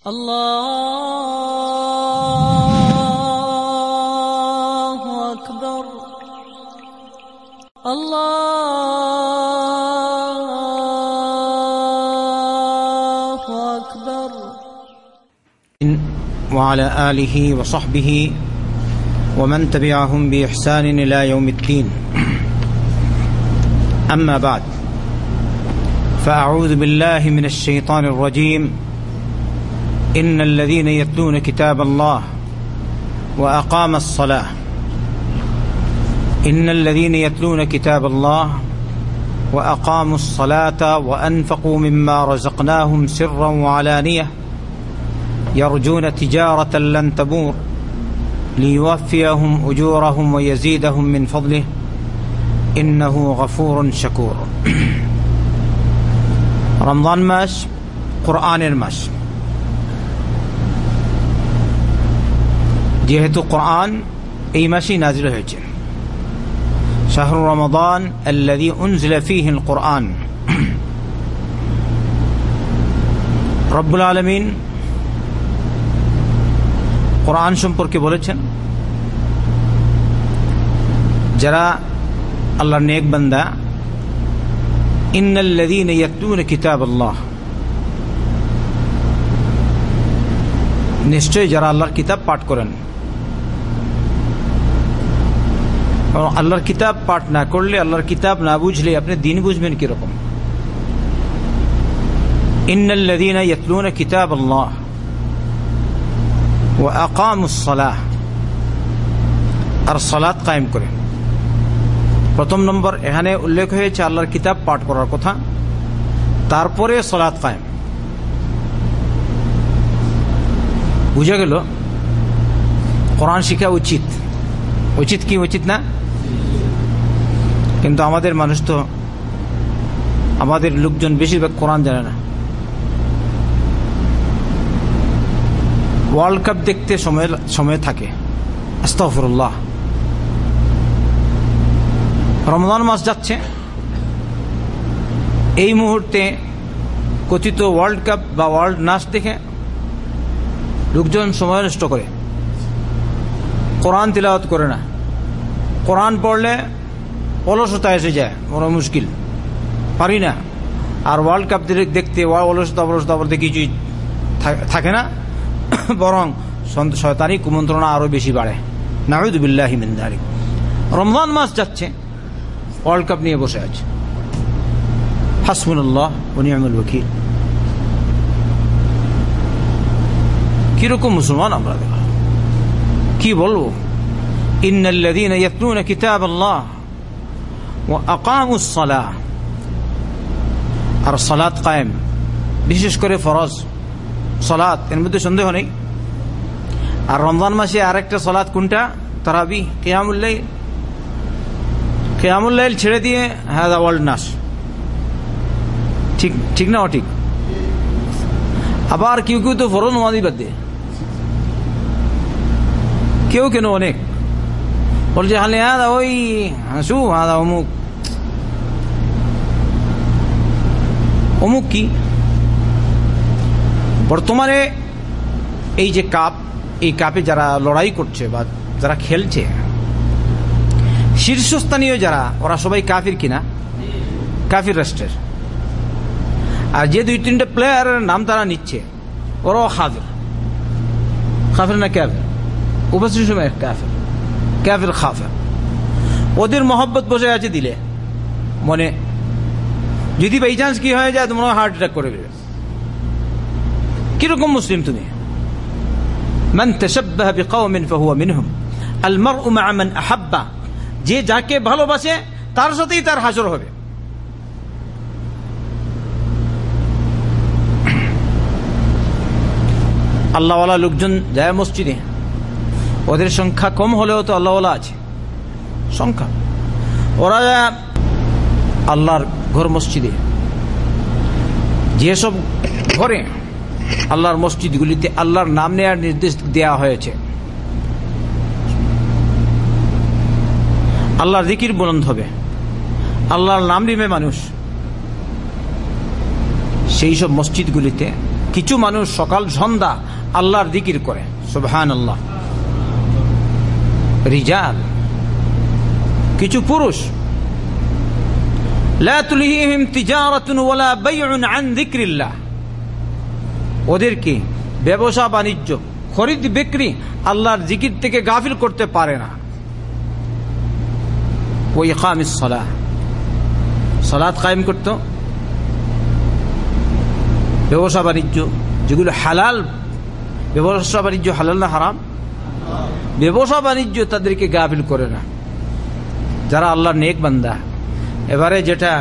الله أكبر. الله أكبر. وعلى آله وصحبه ومن تبعهم بإحسان إلى يوم الدين. أما بعد فأعوذ بالله من الشيطان الرجيم. إن الذين يتلون كتاب الله وأقام الصلاة. إن الذين يتلون كتاب الله وأقاموا الصلاة وأنفقوا مما رزقناهم سرا وعلانية يرجون تجارة لن تبور ليوفيهم أجورهم ويزيدهم من فضله إنه غفور شكور. رمضان ماش قرآن ماش. যেহেতু কোরআন এই মাসেই নাজিল হয়েছে। শাহরু রমাদান কোরআন। রব্বুল আলমিন কোরআন সম্পর্কে বলেছেন, যারা আল্লাহর নেক বান্দা, ইন্নাল্লাযীন ইয়াতলুনা কিতাবাল্লাহ। নিশ্চয়ই যারা আল্লাহর কিতাব পাঠ করেন এবং আল্লাহর কিতাব পাঠ না করলে, আল্লাহর কিতাব না বুঝলে আপনি দিন বুঝবেন কীরকম? ইন্নাল্লাযীন ইয়াতলুনা কিতাবাল্লাহ ওয়া আকামুস সালাহ আর সালাত কায়েম করে প্রথম নম্বর, এখানে উল্লেখ হয়েছে আল্লাহর কিতাব পাঠ করার কথা। তারপরে সলাৎ কায়েম। বুঝে গেল? কোরআন শিখা উচিত। উচিত কি উচিত না? কিন্তু আমাদের মানুষ তো আমাদের লোকজন বেশিরভাগ কোরআন জানে না। ওয়ার্ল্ড কাপ দেখতে সময় সময় থাকে। আস্তফরুল্লাহ রমজান মাস যাচ্ছে। এই মুহূর্তে কথিত ওয়ার্ল্ড কাপ বা ওয়ার্ল্ড নাচ দেখে লোকজন সময় নষ্ট করে। কোরআন তিলাওয়াত করে না। কোরআন পড়লে অলসতা এসে যায় বড় মুশকিল। পারি না। আর ওয়ার্ল্ড কাপ দেখতে অলসতা অলসতা বলতে কিছুই থাকে না। বরং শয়তানি কুমন্ত্রণা আরও বেশি বাড়ে। নাহিদুবিল্লাহ রমজান মাস যাচ্ছে ওয়ার্ল্ড কাপ নিয়ে বসে আছে। হাসমুল্লাহ উনিয়ামুল বকির কীরকম মুসলমান আমরা কি বলব? ইন্নাল্লাদিন আকামুসলা আর সলাৎ কায়েম। বিশেষ করে ফরজ। সলাৎ, এর মধ্যে সন্দেহ নেই। আর রমজান মাসে আরেকটা সলাৎ কোনটা? তারাবি কেয়ামুল্লাই কেয়ামুল্লাইল ছেড়ে দিয়ে হ্যাঁ ওয়ার্ল্ড নাস ঠিক ঠিক না অঠিক? আবার কেউ কেউ তো ফরজ নমাজি বাদ দিয়ে। কেউ কেন অনেক? বলছে, হালে হ্যাঁ ওই, হাসু হ্যাঁ অমুক। অমুক কি? বর্তমানে এই যে কাপ, এই কাপে যারা লড়াই করছে বা যারা খেলছে, শীর্ষস্থানীয় যারা, ওরা সবাই কাফির কিনা? কাফির রাষ্ট্রের। আর যে দুই তিনটে প্লেয়ারের নাম তারা নিচ্ছে, ওরাও খাফির খাফির না ক্যাফির উপস্থিত সময় ক্যাফির ক্যাফির খাফির। ওদের মহব্বত বসে আছে দিলে, মনে যদি বাই চান্স কি হয়ে যায় তোমরা হার্ট অ্যাটাক করে দেবে। কীরকম মুসলিম তুমি? মান তাশাব্বাহ বিকাওমিন ফাহুয়া মিনহুম। আল মারউ মা মান যে যাকে ভালোবাসে, তার সাথেই তার হাজর হবে। আল্লাহওয়ালা লোকজন যায় মসজিদে। ওদের সংখ্যা কম হলেও তো আল্লাহওয়ালা আছে। সংখ্যা। ওরা আল্লাহর ঘর মসজিদে। যেসব ঘরে আল্লাহর মসজিদগুলিতে আল্লাহর নাম নেওয়ার নির্দেশ দেওয়া হয়েছে, আল্লাহর দিকির বুলন্দ হবে, আল্লাহর নাম নিবে মানুষ, সেই সব মসজিদগুলিতে কিছু মানুষ সকাল সন্ধ্যা আল্লাহর দিকির করে সুবহান আল্লাহ রিজাল, কিছু পুরুষ ওদেরকে ব্যবসা বাণিজ্য, খরিদ বিক্রি আল্লাহর জিকির থেকে গাফিল করতে পারে না। ওই সলাহ। সলাৎ কায়েম করত। ব্যবসা বাণিজ্য, যেগুলো হালাল, ব্যবসা বাণিজ্য হালাল না হারাম? ব্যবসা বাণিজ্য তাদেরকে গাফিল করে না। যারা আল্লাহর নেক বান্দা। এবারে যেটা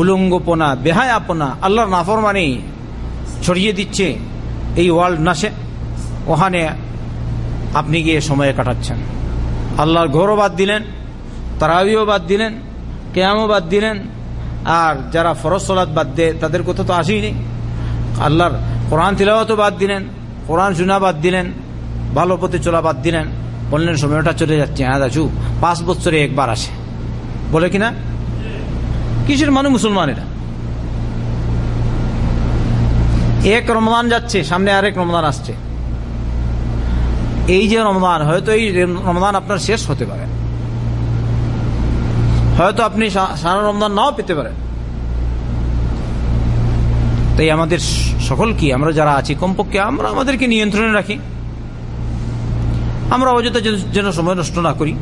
উলঙ্গপনা, বেহায়াপনা, আল্লাহর নাফরমানি ছড়িয়ে দিচ্ছে এই ওয়ার্ল্ড নাসে ওখানে আপনি গিয়ে সময় কাটাচ্ছেন। আল্লাহর ঘরও বাদ দিলেন, তারাবিও বাদ দিলেন, কেয়ামও বাদ দিলেন, আর যারা ফরজ সলাদ বাদ দেয়, তাদের কথা তো আসেই নেই। আল্লাহর কোরআন তিলাওয়াতও বাদ দিলেন, কোরআন শোনা বাদ দিলেন, ভালো পথে চলা বাদ দিলেন, বললেন, সময়টা চলে যাচ্ছে হ্যাঁ দাচু পাঁচ বছরে একবার আসে। বলে কিনা? কিসের মানে মুসলমানেরা এক রমদান যাচ্ছে, সামনে আরেক রমদান আসছে। এই যে রমদান হয়তো এই রমদান আপনার শেষ হতে পারে। হয়তো আপনি সারা রমদান নাও পেতে পারেন। তাই আমাদের সকল কি, আমরা যারা আছি কমপক্ষে, আমরা আমাদেরকে নিয়ন্ত্রণে রাখি। আমরা অযথা যেন সময় নষ্ট না করি।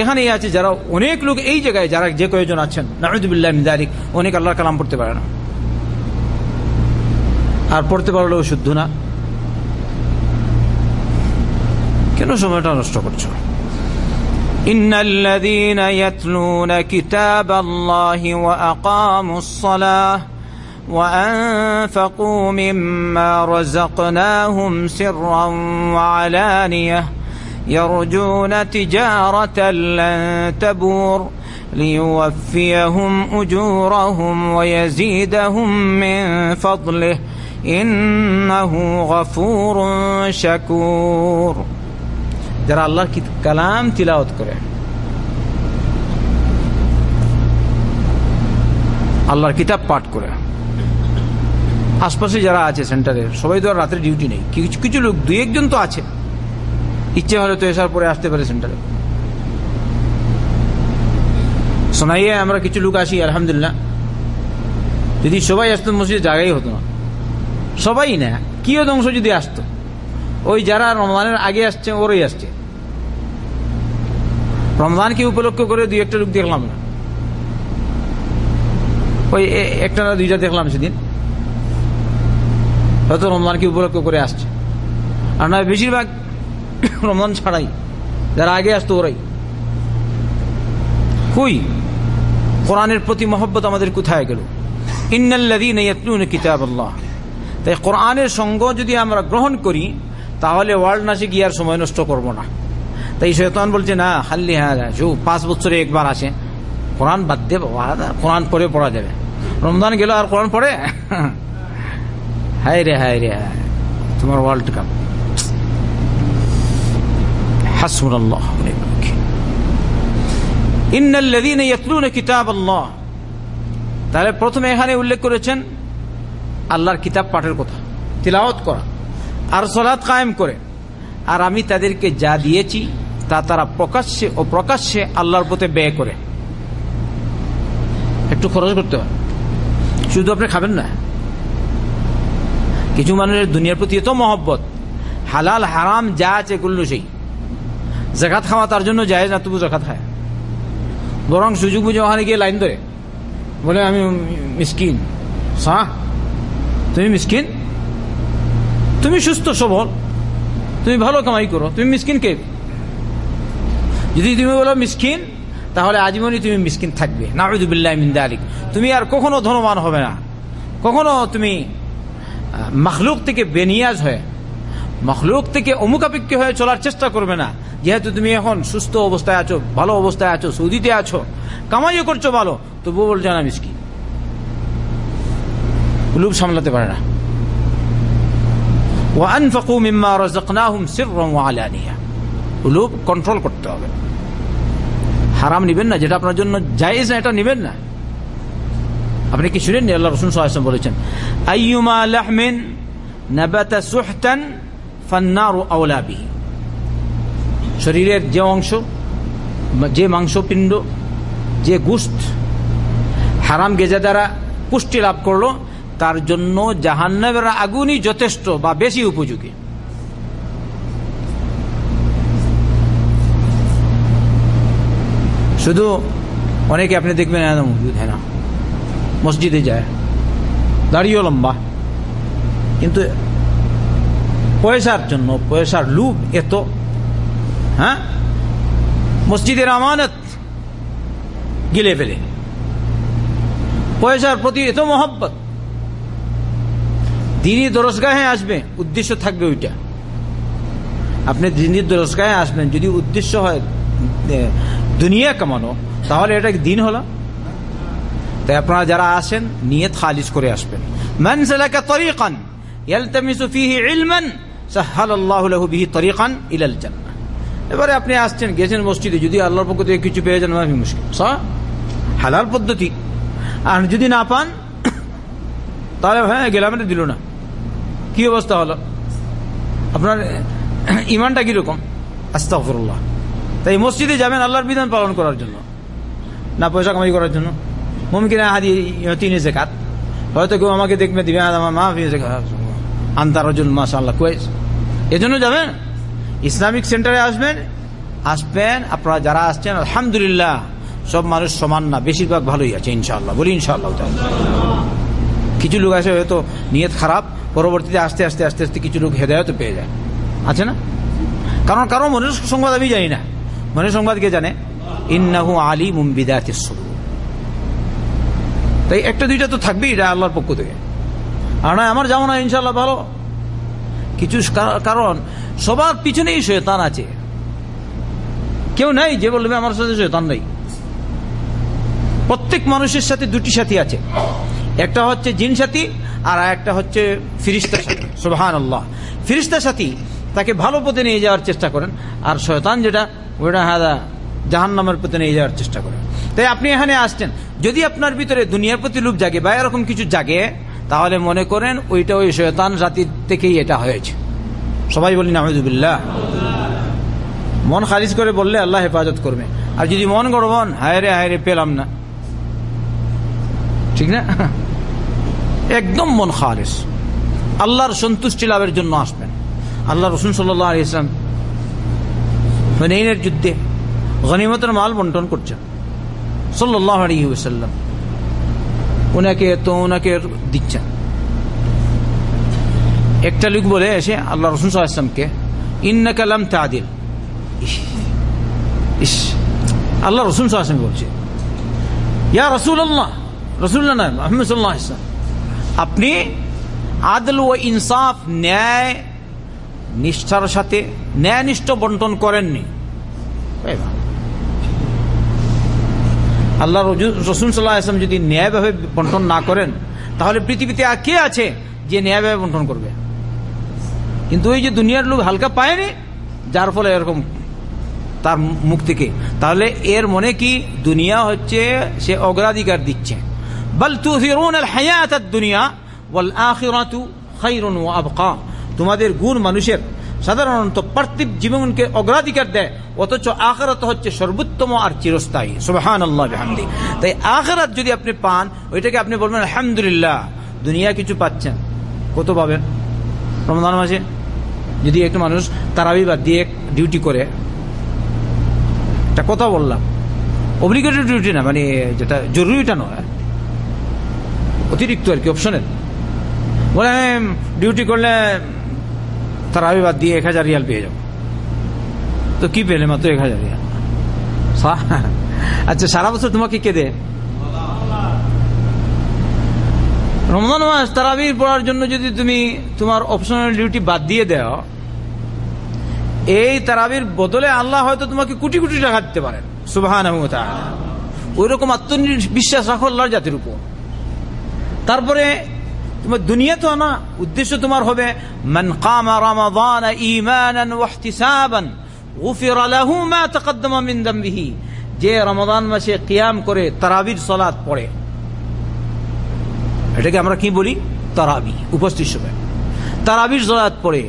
এখানেই আছে যারা অনেক লোক এই জায়গায় যারা যে কয়েকজন আছেন নাহিদুবিল্লাহ মিদারিক অনেক আল্লাহ কালাম পড়তে পারে না আর পড়তে পারলেও শুদ্ধ না কেন সময়টা নষ্ট করছো إن الذين يتلون كتاب الله وأقاموا الصلاة وأنفقوا مما رزقناهم سرا وعلانية يرجون تجارة لن تبور ليوفيهم أجورهم ويزيدهم من فضله إنه غفور شكور যারা আল্লাহর কালাম তিলাওয়াত করে আল্লাহর কিতাব পাঠ করে আশপাশে যারা আছে সেন্টারের সবাই তো আর রাতের ডিউটি নেই কিছু কিছু লোক দুই একজন তো আছে ইচ্ছে হলে তো এসার পরে আসতে পারে সেন্টারে। শোনাইয়ে আমরা কিছু লোক আসি, আলহামদুলিল্লাহ। যদি সবাই আসতো, মসজিদে জায়গাই হতো না। সবাই না, কিও ধ্বংস যদি আসতো? ওই যারা রমজানের আগে আসছে, ওরই আসছে। রমজানকে উপলক্ষ করে দুই একটা লোক দেখলাম না। ওই একটা না দুইটা দেখলাম সেদিন। হয়তো রমজানকে উপলক্ষ করে আসছে। আর নয়, বেশিরভাগ রমজান ছাড়াই। যারা আগে আসতো ওরাই। কই? কোরআনের প্রতি মহব্বত আমাদের কোথায় গেল? ইন্নাল্লাদিন কিতাব আল্লাহ তাই কোরআনের সঙ্গ যদি আমরা গ্রহণ করি, তাহলে ওয়ার্ল্ড নাসে গিয়ে আর সময় নষ্ট করব না। তাই শেতন বলছে, না, হাল্লি হ্যাঁ পাঁচ বছরে একবার আসে। কোরআন বাদ দেব কোরআন পরে পড়া যাবে। রমজান গেল, আর কোরআন পড়ে? হায় রে হায় রে হায় তোমার ওয়ার্ল্ড কাপ হাসবুনাল্লাহ ইন্নাল্লাযীনা তাহলে প্রথমে এখানে উল্লেখ করেছেন আল্লাহর কিতাব পাঠের কথা, তিলাওয়াত করা, আর সলাৎ কায়েম করে। আর আমি তাদেরকে যা দিয়েছি, তা তারা প্রকাশ্যে ও প্রকাশ্যে আল্লাহর পথে ব্যয় করে। একটু খরচ করতে হয়। শুধু আপনি খাবেন না। কিছু মানুষের দুনিয়ার প্রতি এত মহব্বত, হালাল, হারাম, যা আছে এগুলো সেই। জাকাত খাওয়া তার জন্য যায় না, তবু জাকাত খায়। বরং সুযোগ বুঝে ওখানে গিয়ে লাইন ধরে। বলে, আমি মিসকিন। সাহ তুমি মিসকিন? তুমি সুস্থ, সবল। তুমি ভালো কামাই করো। তুমি মিসকিন কে? যদি তুমি বলো মিসকিন, তাহলে আজীবনই তুমি মিসকিন থাকবে। নাউদুবিল্লাহ মিন্দা আলিক তুমি আর কখনো ধনবান হবে না। কখনো তুমি মখলুক থেকে বেনিয়াজ হয়ে মখলুক থেকে অমুকাপেক্ষী হয়ে চলার চেষ্টা করবে না যেহেতু তুমি এখন সুস্থ অবস্থায় আছো ভালো অবস্থায় আছো সৌদিতে আছো কামাইও করছো ভালো তবুও বলছো না মিসকিন লোভ সামলাতে পারে না وأنفقوا مما رزقناهم سرا وعلانية লোভ কন্ট্রোল করতে হবে হারাম নিবেন না যেটা আপনার জন্য জায়েজ না এটা নিবেন না আপনি কি শুনেননি আল্লাহ রসুন সাল্লাম বলেছেন আইয়ুমা লাহমিন নাবাতা সুহতান ফান্নারু আওলাবিহি শরীরের যে অংশ, যে মাংসপিণ্ড, যে গুস্ত হারাম গেজা দ্বারা পুষ্টি লাভ করল, তার জন্য জাহান্নাবের আগুনই যথেষ্ট বা বেশি উপযোগী। শুধু অনেকে আপনি দেখবেন হ্যাঁ না, মসজিদে যায় দাঁড়িয়েও লম্বা। কিন্তু পয়সার জন্য, পয়সার লুভ এত হ্যাঁ? মসজিদের আমানত গিলে ফেলে। পয়সার প্রতি এত মহব্বত। দিনই দরসগাহে আসবে, উদ্দেশ্য থাকবে ওইটা। আপনি দিনই দরসগাহে আসবেন, যদি উদ্দেশ্য হয় দুনিয়া কামানো, তাহলে এটা দিন হলো? তাই আপনারা যারা আসেন, নিয়ত খালিজ করে আসবেন। মান সালাকা তরিকান, ইয়ালতামিসু ফিহি ইলমান ইলাল এবারে আপনি আসছেন, গেছেন মসজিদে, যদি আল্লাহর পক্ষ থেকে কিছু পেয়ে যান, মাফি মুশকিল। হালাল পদ্ধতি। আর যদি না পান, তাহলে হ্যাঁ গেলাম দিল না। কি অবস্থা হলো? আপনার ইমানটা কীরকম? আস্তাফরুল্লাহ তাই মসজিদে যাবেন আল্লাহর বিধান পালন করার জন্য? না পয়সা কামাই করার জন্য? মুমকিনা হাদি তিনে জেকাত? হয়তো কেউ আমাকে দেখবে, দিবে মা আন্তারজুল মাসা আল্লাহ কুয়েস এজন্য যাবেন? ইসলামিক সেন্টারে আসবেন আসবেন, আপনারা যারা আসছেন, আলহামদুলিল্লাহ, সব মানুষ সমান না, বেশিরভাগ ভালোই আছে ইনশাল্লাহ বলি ইনশাল্লাহ কিছু লোক আছে হয়তো নিয়ত খারাপ, পরবর্তীতে আস্তে আস্তে আস্তে আস্তে কিছু লোক হেদায়ত পেয়ে যায়। আছে না? কারণ কারণ মনের সংবাদ আমি জানি না। মনের সংবাদ কে জানে? ইন্নাহু আলী মুম্বিদাত তাই একটা দুইটা তো থাকবেই, এটা আল্লাহর পক্ষ থেকে। আর নয়, আমার যেমন ইনশাল্লাহ ভালো। কিছু কারণ, সবার পিছনেই শয়তান আছে। কেউ নাই যে বলবে আমার সাথে শয়তান নেই। প্রত্যেক মানুষের সাথে দুটি সাথী আছে। একটা হচ্ছে জিন সাথী, আর একটা হচ্ছে ফিরিস্তা সাথী। সুবাহান আল্লাহ ফিরিস্তা সাথী তাকে ভালো পথে নিয়ে যাওয়ার চেষ্টা করেন, আর শয়তান যেটা, ওইটা হাদা জাহান নামের পথে নিয়ে যাওয়ার চেষ্টা করেন তাই আপনি এখানে আসছেন। যদি আপনার ভিতরে দুনিয়ার প্রতি লোভ জাগে বা এরকম কিছু জাগে তাহলে মনে করেন ওইটা ওই শয়তান জাতির থেকেই এটা হয়েছে। সবাই বলি নাহমদুবিল্লাহ মন খারিজ করে বললে আল্লাহ হেফাজত করবে। আর যদি মন গড়বন, হায় রে হায় রে, পেলাম না। ঠিক না? একদম মন খারিজ আল্লাহর সন্তুষ্টি লাভের জন্য আসবেন। আল্লাহ রসুন ইসলাম হুনাইনের যুদ্ধে গনিমতের মাল বন্টন করছেন। সাল্লাহ আলহিউসাল্লাম ওনাকে তো ওনাকে দিচ্ছেন। একটা লোক বলে এসে আল্লাহ রসুন সাল্লামকে ইন্না কালাম তাদিল। ইস আল্লাহ রসুন সাল্লাম বলছে, ইয়া রসুল্লাহ নয় আহমদ সাল্লাহ ইসলাম আপনি আদল ও ইনসাফ, ন্যায়, নিষ্ঠার সাথে, ন্যায়নিষ্ঠ বন্টন করেননি। আল্লাহ রসুন সাল্লাহ আসলাম যদি ন্যায়ভাবে বন্টন না করেন, তাহলে পৃথিবীতে আর কে আছে যে ন্যায়ভাবে বন্টন করবে? কিন্তু ওই যে দুনিয়ার লোক হালকা পায়নি, যার ফলে এরকম তার মুখ থেকে। তাহলে এর মনে কি দুনিয়া হচ্ছে সে অগ্রাধিকার দিচ্ছে। বল দুনিয়া তোমাদের গুণ মানুষের সাধারণত পার্থিব জীবনকে অগ্রাধিকার দেয়, অথচ আখরাত হচ্ছে সর্বোত্তম আর চিরস্থায়ী। সুবাহান আল্লাহ তাই আখরাত যদি আপনি পান, ওইটাকে আপনি বলবেন, আলহামদুলিল্লাহ, দুনিয়া কিছু পাচ্ছেন। কত পাবেন? রমজান মাসে? যদি একটু মানুষ তারাবি বাদ দিয়ে ডিউটি করে, একটা কথা বললাম। অব্লিগেটরি ডিউটি না মানে যেটা জরুরিটা নয়। অতিরিক্ত আর কি অপশনের বলে ডিউটি করলে তারাবি বাদ দিয়ে এক হাজার রিয়াল পেয়ে যাব। তো কি পেলে মাত্র এক হাজার রিয়াল? আচ্ছা সারা বছর তোমাকে কে দে রমজান মাস তারাবির পড়ার জন্য যদি তুমি তোমার অপশনাল ডিউটি বাদ দিয়ে দেও, এই তারাবির বদলে আল্লাহ হয়তো তোমাকে কোটি কোটি টাকা দিতে পারেন সুবাহান ওই রকম আত্মবিশ্বাস রাখো আল্লাহর জাতির উপর। তারপরে তোমার দুনিয়া তো না, উদ্দেশ্য তোমার হবে, মান কামা রমাদান ঈমানান ওয়া ইহতিসাবান, গুফির লাহু মা তাকদ্দামা মিন যামবিহি যে রমাদান মাসে কিয়াম করে, তারাবির সালাত পড়ে। এটাকে আমরা কি বলি? তারাবি, উপস্থিত সময় তারাবির জলাত পড়ে।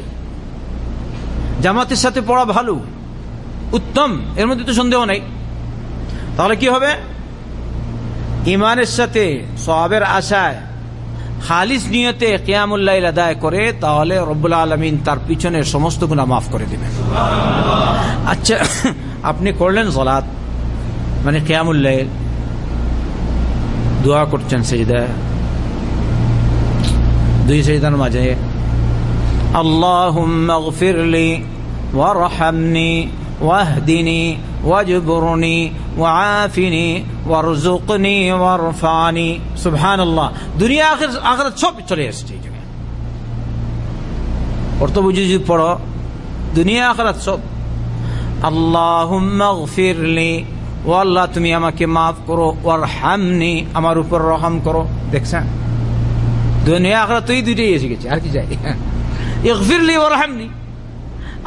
জামাতের সাথে পড়া ভালো, উত্তম, এর মধ্যে তো সন্দেহ নাই। তাহলে কি হবে? ইমানের সাথে সবের আশায় খালিস নিয়তে কেয়ামুল্লাইল আদায় করে, তাহলে রব্বুল আলমিন তার পিছনে সমস্ত গুণা মাফ করে দিবেন। আচ্ছা আপনি করলেন জলাত মানে কেয়ামুল্লাহ দোয়া করছেন সেজদা। দুই সেজদার মাঝে আল্লাহ ফিরলি واهدني واجبرني وعافني وارزقني وارفعني سبحان الله দুনিয়া আখির আখিরাত সব চলে আসছে এই জায়গায় অর্থ বুঝে যদি পড়ো দুনিয়া আখিরাত সব আল্লাহুম্মা গফিরলি ও আল্লাহ তুমি আমাকে মাফ করো ওয়ারহামনি আমার উপর রহম করো দেখছেন দুনিয়া আখিরাত তুই দুইটাই এসে গেছে আর কি চাই ইগফিরলি ওয়ারহামনি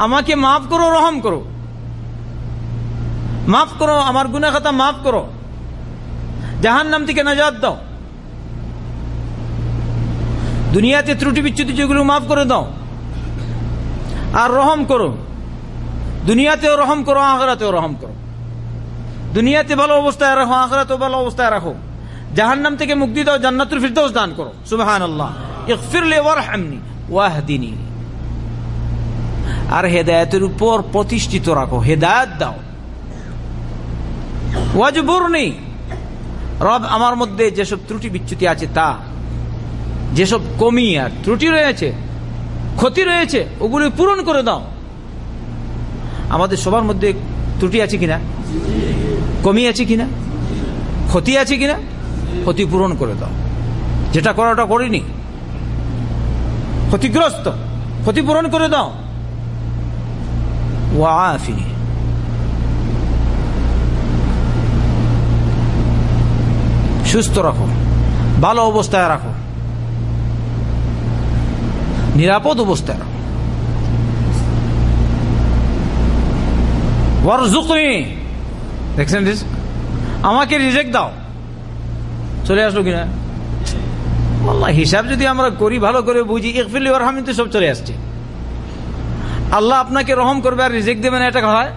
আমাকে মাফ করো রহম করো মাফ করো, আমার গুনা খাতা মাফ করো। জাহান নাম থেকে নাজাদ দাও। দুনিয়াতে ত্রুটি বিচ্যুতি যেগুলো মাফ করে দাও। আর রহম করো। দুনিয়াতেও রহম করো, আখরাতেও রহম করো। দুনিয়াতে ভালো অবস্থায় রাখো, আখরাতেও ভালো অবস্থায় রাখো। জাহান নাম থেকে মুক্তি দাও, জান্নাতুল ফিরদৌস দান করো। সুবহান আল্লাহ ইগফিরলি ওয়ারহামনি ওয়াহদিনী। আর হেদায়তের উপর প্রতিষ্ঠিত রাখো, হেদায়ত দাও। ওয়াজবুর নেই রব আমার মধ্যে যেসব ত্রুটি বিচ্যুতি আছে, তা, যেসব কমি আর ত্রুটি রয়েছে, ক্ষতি রয়েছে, ওগুলি পূরণ করে দাও। আমাদের সবার মধ্যে ত্রুটি আছে কিনা? কমি আছে কিনা? ক্ষতি আছে কিনা? ক্ষতি পূরণ করে দাও। যেটা করা, ওটা করিনি। ক্ষতিগ্রস্ত। ক্ষতিপূরণ করে দাও। ওয়াফিনি সুস্থ রাখো। ভালো অবস্থায় রাখো। নিরাপদ অবস্থায় রাখো। দেখছেন আমাকে রিজেক্ট দাও। চলে আসলো কিনা? আল্লাহ, হিসাব যদি আমরা করি, ভালো করে বুঝি ইকফিল তো সব চলে আসছে। আল্লাহ আপনাকে রহম করবে আর রিজেক্ট দেবেন এটা হয়?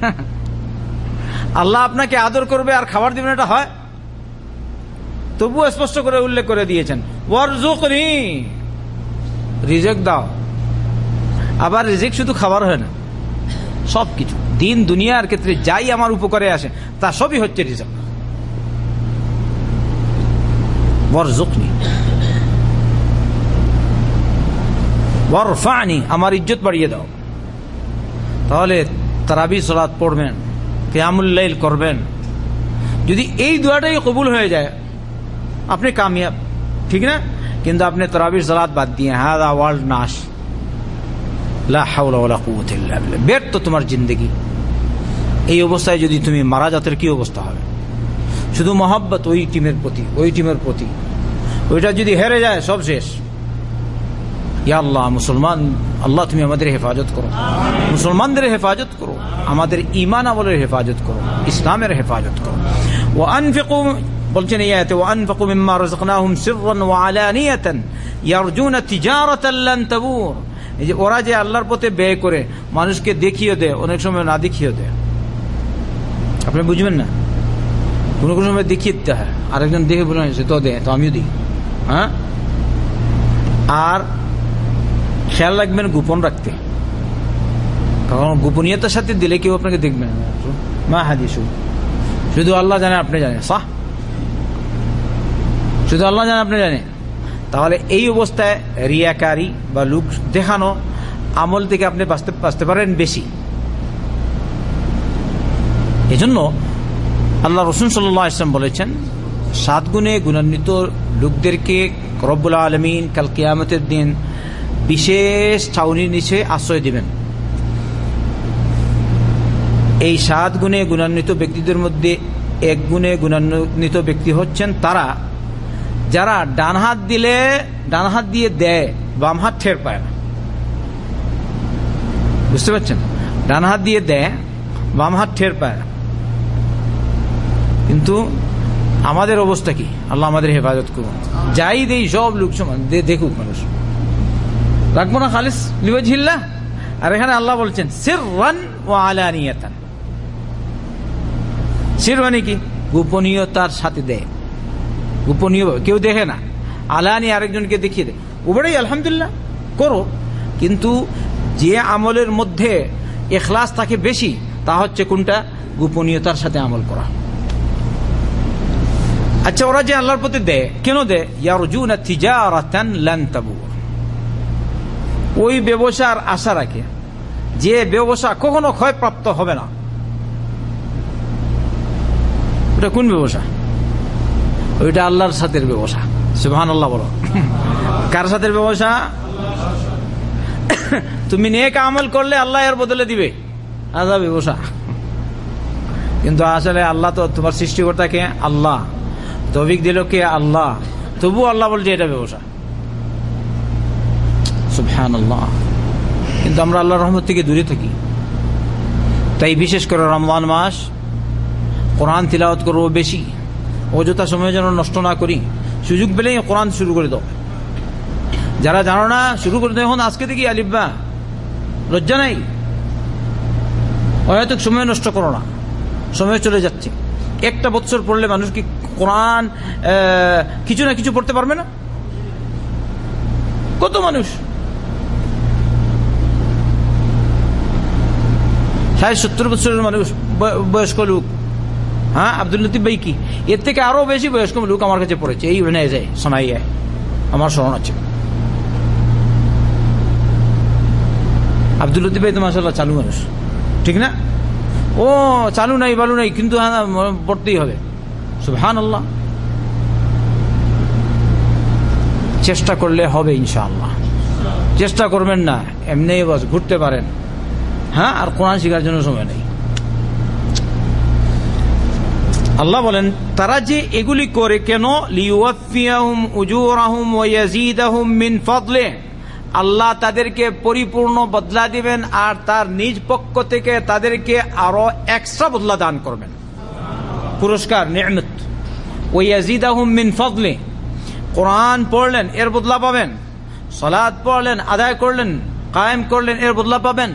আল্লাহ আপনাকে আদর করবে আর খাবার দিবেন এটা হয়? তবুও স্পষ্ট করে উল্লেখ করে দিয়েছেন দাও। আবার রিজেক্ট শুধু খাবার হয় না সব কিছু দিন দুনিয়ার ক্ষেত্রে যাই আমার উপকারে আসে, তা সবই হচ্ছে ওয়ারফানি, আমার ইজ্জত বাড়িয়ে দাও। তাহলে তারাবি সলাৎ পড়বেন কেয়ামুল্লাইল করবেন। যদি এই দোয়াটাই কবুল হয়ে যায় আপনি কামিয়াব ঠিক না কিন্তু আপনি তরাবির সালাত বাদ দিয়ে হাদা ওয়ার্ল্ড নাশ ব্যর্থ তোমার জিন্দগি এই অবস্থায় যদি তুমি মারা জাতের কি অবস্থা হবে শুধু মহব্বত ওই টিমের প্রতি ওই টিমের প্রতি ওইটা যদি হেরে যায় সব শেষ ইয়া আল্লাহ মুসলমান আল্লাহ তুমি আমাদের হেফাজত করো মুসলমানদের হেফাজত করো আমাদের ইমান আমলের হেফাজত করো ইসলামের হেফাজত করো ও আনফিকু বলছেন, এই আয়াতে ওয়ানফাকু মিম্মা রাযাকনাহুম সিররান ওয়া আলানিয়াতান ইয়ারজুনা তিজারাতান লান তাবুর। এই যে, ওরা যে আল্লাহর পথে ব্যয় করে, মানুষকে দেখিয়ে দেয়, অনেক সময় না দেখিয়ে দেয়। আপনি বুঝবেন না? কোনো কোনো সময় দেখিয়ে দিতে হয়। আরেকজন দেখে বলে সে তো দে তো আমিও দিই হ্যাঁ? আর খেয়াল রাখবেন, গোপন রাখতে। কারণ গোপনীয়তার সাথে দিলে কেউ আপনাকে দেখবেন মা হাদিসু। শুধু আল্লাহ জানে, আপনি জানেন। সাহ। শুধু আল্লাহ জানে, আপনি জানেন। তাহলে এই অবস্থায় রিয়াকারি বা লুক দেখানো আমল থেকে আপনি বাঁচতে বাঁচতে পারেন বেশি। এজন্য আল্লাহ রসুন সাল্লাহ ইসলাম বলেছেন, সাত গুণে গুণান্বিত লোকদেরকে রব্বুল আলমিন কাল কেয়ামতের দিন বিশেষ ছাউনির নিচে আশ্রয় দিবেন। এই সাত গুণে গুণান্বিত ব্যক্তিদের মধ্যে এক গুণে গুণান্বিত ব্যক্তি হচ্ছেন তারা যারা ডান হাত দিলে, ডান হাত দিয়ে দেয়, বাম হাত ঠের পায় না। বুঝতে পারছেন? ডান হাত দিয়ে দেয়, বাম হাত ঠের পায় না। কিন্তু আমাদের অবস্থা কি? আল্লাহ আমাদের হেফাজত করুন। যাই দেই, সব লোক সমান। দেখুক মানুষ। রাখব না খালিস? লিওয়াজিল্লা আর এখানে আল্লাহ বলছেন সির রান ও আলানিয়াতান। সির মানে কি? গোপনীয়তার সাথে দেয়। গোপনীয় কেউ দেখে না। আলানি আরেকজনকে দেখিয়ে দেয় উভয়ই আলহামদুলিল্লাহ, করো। কিন্তু যে আমলের মধ্যে এখলাস থাকে বেশি, তা হচ্ছে কোনটা? গোপনীয়তার সাথে আমল করা। আচ্ছা ওরা যে আল্লাহর প্রতি দেয়, কেন দেয়? ওই ব্যবসার আশা রাখে। যে ব্যবসা কখনো ক্ষয়প্রাপ্ত হবে না। ওটা কোন ব্যবসা? ওইটা আল্লাহর সাথে ব্যবসা। সুবহান আল্লাহ বলো। কার সাথে ব্যবসা? তুমি নেক আমল করলে আল্লাহ এর বদলে দিবে। আদা ব্যবসা। কিন্তু আসলে আল্লাহ তো তোমার সৃষ্টিকর্তা কে আল্লাহ। তবিক দিল কে আল্লাহ? তবু আল্লাহ বলছে এটা ব্যবসা। আল্লাহ কিন্তু আমরা আল্লাহ রহমত থেকে দূরে থাকি। তাই বিশেষ করে রমজান মাস কোরআন তিলাওয়াত করব বেশি। অযথা সময় যেন নষ্ট না করি। সুযোগ পেলেই কোরআন শুরু করে দাও। যারা জানো না, শুরু করে দেয় এখন আজকে দেখি আলিব্বা লজ্জা নাই? অহেতুক সময় নষ্ট করো না। সময় চলে যাচ্ছে। একটা বছর পড়লে মানুষ কি কোরআন কিছু না কিছু পড়তে পারবে না? কত মানুষ? ষাট সত্তর বছরের মানুষ বয়স্ক লোক। হ্যাঁ আব্দুল লতিফ ভাই কি? এর থেকে আরও বেশি বয়স্ক লোক আমার কাছে পড়েছে। এই নেয় যায়, শোনাই যায়। আমার স্মরণ আছে। আব্দুল লতিফ ভাই তো মাসাল্লাহ চালু মানুষ। ঠিক না? ও, চালু নাই, বালু নাই, কিন্তু পড়তেই হবে। সুহান আল্লাহ চেষ্টা করলে হবে ইনশাআল্লাহ। চেষ্টা করবেন না এমনি বাস, ঘুরতে পারেন। হ্যাঁ আর কোরআন শিখার জন্য সময় নেই। আল্লাহ বলেন, তারা যে এগুলি করে কেন? মিন ফদলে আল্লাহ তাদেরকে পরিপূর্ণ বদলা দিবেন আর তার নিজ পক্ষ থেকে তাদেরকে আরও এক্সট্রা বদলা দান করবেন। পুরস্কার মিন ফদলে কোরআন পড়লেন, এর বদলা পাবেন। সলাদ পড়লেন, আদায় করলেন, কায়েম করলেন, এর বদলা পাবেন।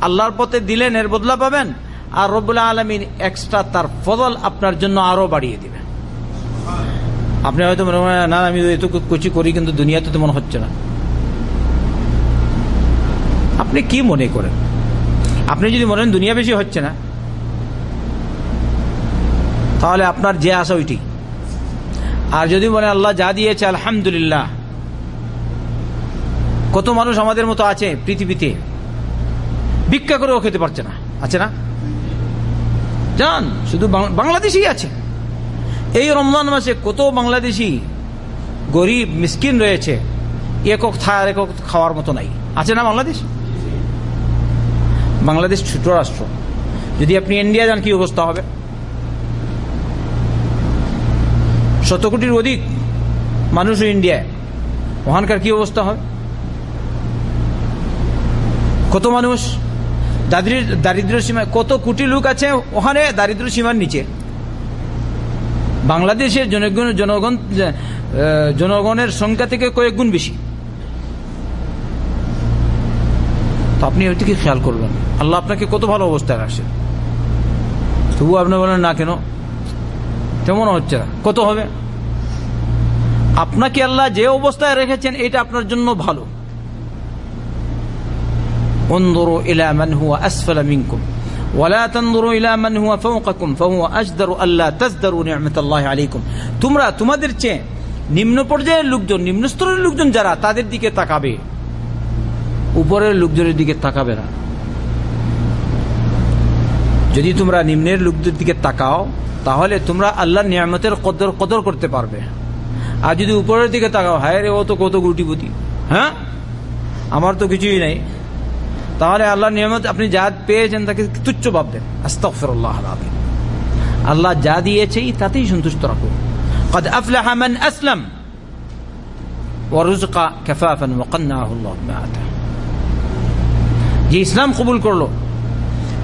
আল্লাহর পথে দিলেন, এর বদলা পাবেন। আর রবুল্লা আলমিন এক্সট্রা তার ফজল আপনার জন্য আরও বাড়িয়ে দিবেন। আপনি হয়তো মনে হয় না, আমি এত কুচি করি, কিন্তু দুনিয়াতে তো মনে হচ্ছে না। আপনি কি মনে করেন? আপনি যদি মনে দুনিয়া বেশি হচ্ছে না, তাহলে আপনার যে আশা ওইটি। আর যদি মনে আল্লাহ যা দিয়েছে, আলহামদুলিল্লাহ। কত মানুষ আমাদের মতো আছে পৃথিবীতে, ভিক্ষা করেও খেতে পারছে না। আছে না? যান শুধু বাংলাদেশি আছে। এই রমজান মাসে কত বাংলাদেশি গরিব, মিসকিন রয়েছে, একক থাকার একক খাওয়ার মতো নাই। আছে না বাংলাদেশ? বাংলাদেশ ছোট রাষ্ট্র। যদি আপনি ইন্ডিয়া যান, কি অবস্থা হবে? শত কোটির অধিক মানুষ ইন্ডিয়ায়। ওখানকার কি অবস্থা হবে? কত মানুষ দারিদ্র সীমায় কত কোটি লোক আছে ওখানে দারিদ্র সীমার নিচে। বাংলাদেশের জনগণ জনগণ জনগণের সংখ্যা থেকে কয়েক গুণ বেশি। তো আপনি ওইটিকে খেয়াল করবেন। আল্লাহ আপনাকে কত ভালো অবস্থায় রাখছে। তবু আপনি বলেন, না কেন? তেমন হচ্ছে না। কত হবে? আপনাকে আল্লাহ যে অবস্থায় রেখেছেন, এটা আপনার জন্য ভালো। انظروا إلى من هو أسفل منكم ولا تنظروا إلى من هو فوقكم فهو أجدر ألا تزدروا نعمة الله عليكم তোমরা তোমাদের চেয়ে নিম্ন পর্যায়ের লোকজন নিম্ন স্তরের লোকজন যারা তাদের দিকে তাকাবে উপরের লোকজনের দিকে তাকাবে না যদি তোমরা নিম্নের লোকদের দিকে তাকাও তাহলে তোমরা আল্লাহর নিয়ামতের কদর কদর করতে পারবে আর যদি উপরের দিকে তাকাও হায় রে ও তো কত গুটিপুতি হ্যাঁ আমার তো কিছুই নাই তাহলে আল্লাহ নিয়ামত আপনি যা পেয়েছেন তাকে তুচ্ছ ভাববেন আস্তফরল্লাহ আল্লাহ যা দিয়েছে তাতেই সন্তুষ্ট রাখুন قد أفلح من أسلم ورزق كفافا وقنعه الله بما آتاه যে ইসলাম কবুল করলো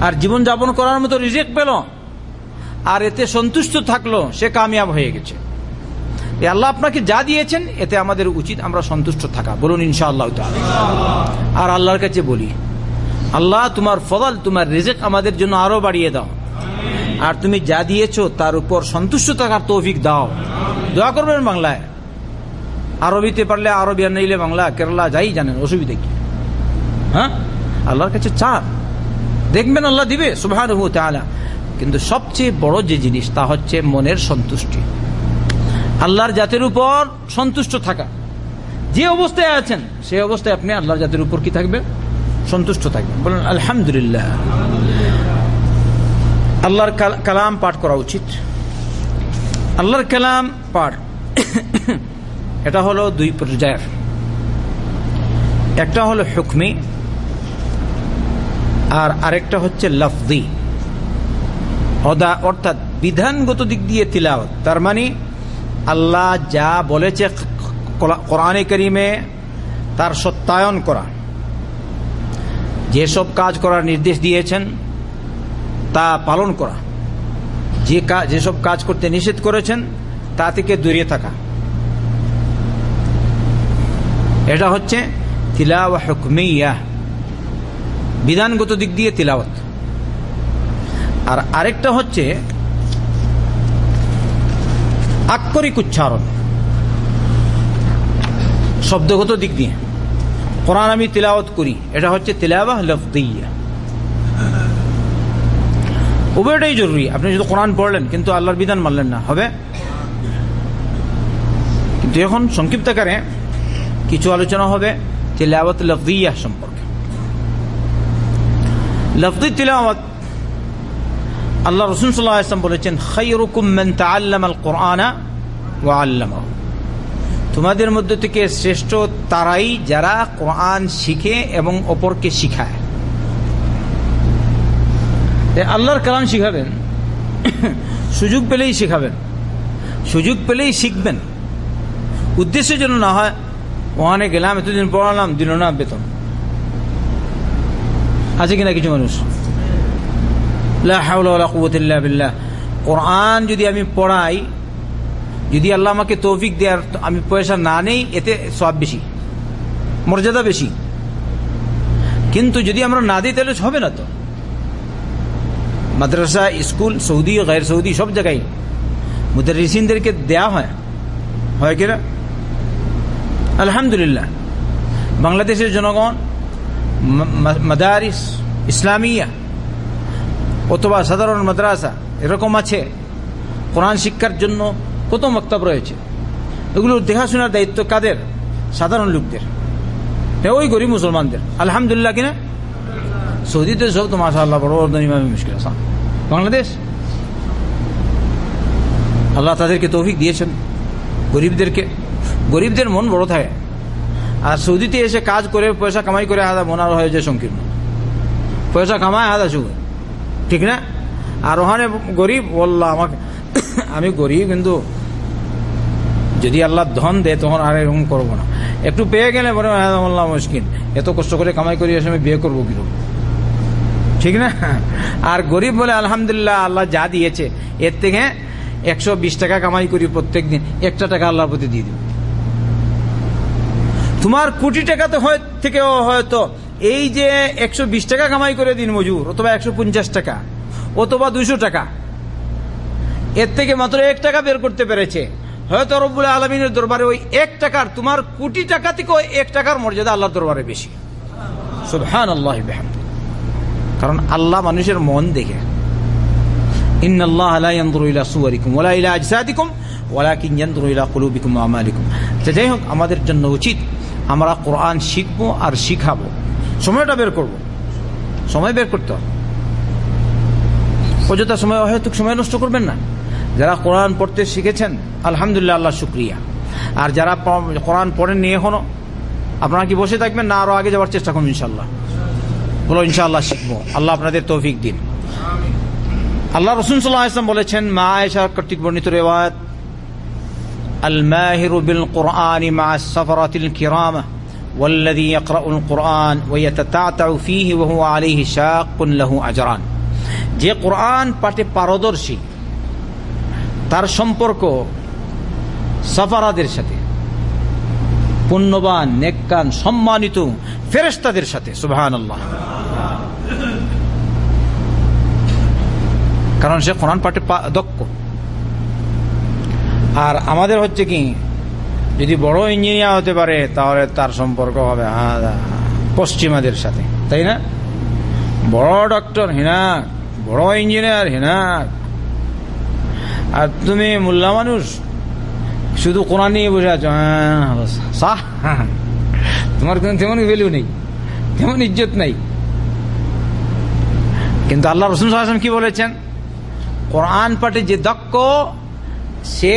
আর জীবন যাপন করার মতো রিজেক্ট পেল আর এতে সন্তুষ্ট থাকলো সে কামিয়াব হয়ে গেছে এ আল্লাহ আপনাকে যা দিয়েছেন এতে আমাদের উচিত আমরা সন্তুষ্ট থাকা বলুন ইনশাআল্লাহ তাআলা। আর আল্লাহর কাছে বলি আল্লাহ তোমার ফদল, তোমার রিজেক আমাদের জন্য আরও বাড়িয়ে দাও। আর তুমি যা দিয়েছ, তার উপর সন্তুষ্ট থাকার তৌফিক দাও। দোয়া করবেন বাংলায়। আরবিতে পারলে আরবি আর নাইলে বাংলা, কেরালা, যাই জানেন, অসুবিধা কি? হ্যাঁ? আল্লাহর কাছে চান। দেখবেন আল্লাহ দিবে সুভান কিন্তু সবচেয়ে বড় যে জিনিস, তা হচ্ছে মনের সন্তুষ্টি। আল্লাহর জাতের উপর সন্তুষ্ট থাকা। যে অবস্থায় আছেন, সেই অবস্থায় আপনি আল্লাহর জাতের উপর কি থাকবে সন্তুষ্ট থাকবেন। বলেন, আলহামদুলিল্লাহ। আল্লাহর কালাম পাঠ করা উচিত। আল্লাহর কালাম পাঠ এটা হলো দুই পর্যায়ের। একটা হলো হুকমি, আর আরেকটা হচ্ছে লফদি। অদা অর্থাৎ বিধানগত দিক দিয়ে তিলাওয়াত। তার মানে আল্লাহ যা বলেছে কোরআনে করিমে, তার সত্যায়ন করা। যেসব কাজ করার নির্দেশ দিয়েছেন, তা পালন করা। যে কাজ যেসব কাজ করতে নিষেধ করেছেন, তা থেকে দূরে থাকা। এটা হচ্ছে তিলাওয়া বিধানগত দিক দিয়ে তিলাওয়াত। আর আরেকটা হচ্ছে আক্ষরিক উচ্চারণ, শব্দগত দিক দিয়ে। কোরআন আমি তিলাওয়াত করি। এটা হচ্ছে তিলাওয়াহ লফদিয়া। উভয়টাই জরুরি। আপনি যদি কোরআন পড়লেন, কিন্তু আল্লাহর বিধান মানলেন না, হবে? কিন্তু এখন সংক্ষিপ্ত আকারে কিছু আলোচনা হবে তিলাওয়াত লফদিয়া সম্পর্কে। লফদি তিলাওয়াত আল্লাহ রসুল সাল্লাহ আসলাম বলেছেন খাইরুকুম মান তাআল্লামা আল কোরআনা ওয়া আল্লামাহু। তোমাদের মধ্যে থেকে শ্রেষ্ঠ তারাই যারা কোরআন শিখে এবং অপরকে শিখায়। আল্লাহর কালাম শিখাবেন। সুযোগ পেলেই শিখাবেন। সুযোগ পেলেই শিখবেন। উদ্দেশ্য যেন না হয় ওখানে গেলাম, এতদিন পড়ালাম, দিল না বেতন। আছে কিনা কিছু মানুষ? কোরআন যদি আমি পড়াই যদি আল্লাহ আমাকে তৌফিক দেওয়ার আমি পয়সা না নেই, এতে সব বেশি, মর্যাদা বেশি। কিন্তু যদি আমরা না দিই, তাহলে হবে না তো। মাদ্রাসা, স্কুল, সৌদি গায়ের সৌদি, সব জায়গায় মুদারিসিনদেরকে দেয়া হয়। হয় কিনা? আলহামদুলিল্লাহ। বাংলাদেশের জনগণ মাদারিস, ইসলামিয়া, অথবা সাধারণ মাদ্রাসা, এরকম আছে। কোরআন শিক্ষার জন্য কত মক্তব রয়েছে। এগুলো দেখাশোনার দায়িত্ব কাদের? সাধারণ লোকদের। ওই গরিব মুসলমানদের। আলহামদুলিল্লাহ কিনা সৌদিতে সব তো মাসা আল্লাহ বড় ইমামি মুশকিল বাংলাদেশ? আল্লাহ তাদেরকে তৌফিক দিয়েছেন। গরিবদেরকে। গরিবদের মন বড় থাকে। আর সৌদিতে এসে কাজ করে, পয়সা কামাই করে আদা মনার হয়ে যায় সংকীর্ণ। পয়সা কামায় আদা শুধু ঠিক না? আর ওখানে গরিব বললাম আমাকে আমি গরিব কিন্তু যদি আল্লাহ ধন দেয়, তখন আর এরকম করব না। একটু পেয়ে গেলে বলে বললাম মুশকিল। এত কষ্ট করে কামাই করি এসে আমি বিয়ে করব কীরকম? ঠিক না? আর গরিব বলে আলহামদুলিল্লাহ, আল্লাহ যা দিয়েছে, এর থেকে একশো বিশ টাকা কামাই করি প্রত্যেক দিন একটা টাকা আল্লাহর প্রতি দিয়ে দিব। তোমার কোটি টাকাতে হয় থেকেও হয়তো, এই যে একশো বিশ টাকা কামাই করে দিন মজুর, অথবা একশো পঞ্চাশ টাকা, অথবা দুইশো টাকা, এর থেকে মাত্র এক টাকা বের করতে পেরেছে। হয়তো রব্বুল আলমিনের দরবারে ওই এক টাকার, তোমার কোটি টাকা থেকে ওই এক টাকার মর্যাদা আল্লাহর দরবারে বেশি। সুবহান আল্লাহ কারণ আল্লাহ মানুষের মন দেখে। যাই হোক, আমাদের জন্য উচিত আমরা কোরআন শিখব আর শিখাবো। সময়টা বের করব। সময় বের করতে হবে। অযথা সময় হয়তো সময় নষ্ট করবেন না। যারা কোরআন পড়তে শিখেছেন আলহামদুলিল্লাহ আল্লাহ শুক্রিয়া আর যারা কোরআন পড়েননি এখনো আপনারা কি বসে থাকবেন না আরো আগে যাওয়ার চেষ্টা করুন ইনশাল্লাহ বলো ইনশাআল্লাহ শিখবো আল্লাহ আপনাদের তৌফিক দিন আল্লাহ রসুন সাল্লাহ ইসলাম বলেছেন মা আয়েশা কর্তৃক বর্ণিত রেওয়ায়ত الماهر بالقرآن مع السفرة الكرامة والذي يقرأ القرآن ويتتعتع فيه وهو عليه شاق له أجران যে কোরআন পাঠে পারদর্শী তার সম্পর্ক সাফারাদের সাথে, পুণ্যবান, নেককান, সম্মানিত ফেরেস্তাদের সাথে সুবাহান আল্লাহ কারণ সে কোরআন পাঠে দক্ষ। আর আমাদের হচ্ছে কি, যদি বড় ইঞ্জিনিয়ার হতে পারে, তাহলে তার সম্পর্ক হবে পশ্চিমাদের সাথে। তাই না? বড় ডক্টর হিনাক, বড় ইঞ্জিনিয়ার হিনাক আর তুমি মোল্লা মানুষ? শুধু কোরআন নিয়ে বসে আছো? সাহ। তোমার কিন্তু তেমন ভ্যালু নেই। তেমন ইজ্জত নেই। কিন্তু আল্লাহ রসুল সাল্লাম কি বলেছেন? কোরআন পাঠে যে দক্ষ সে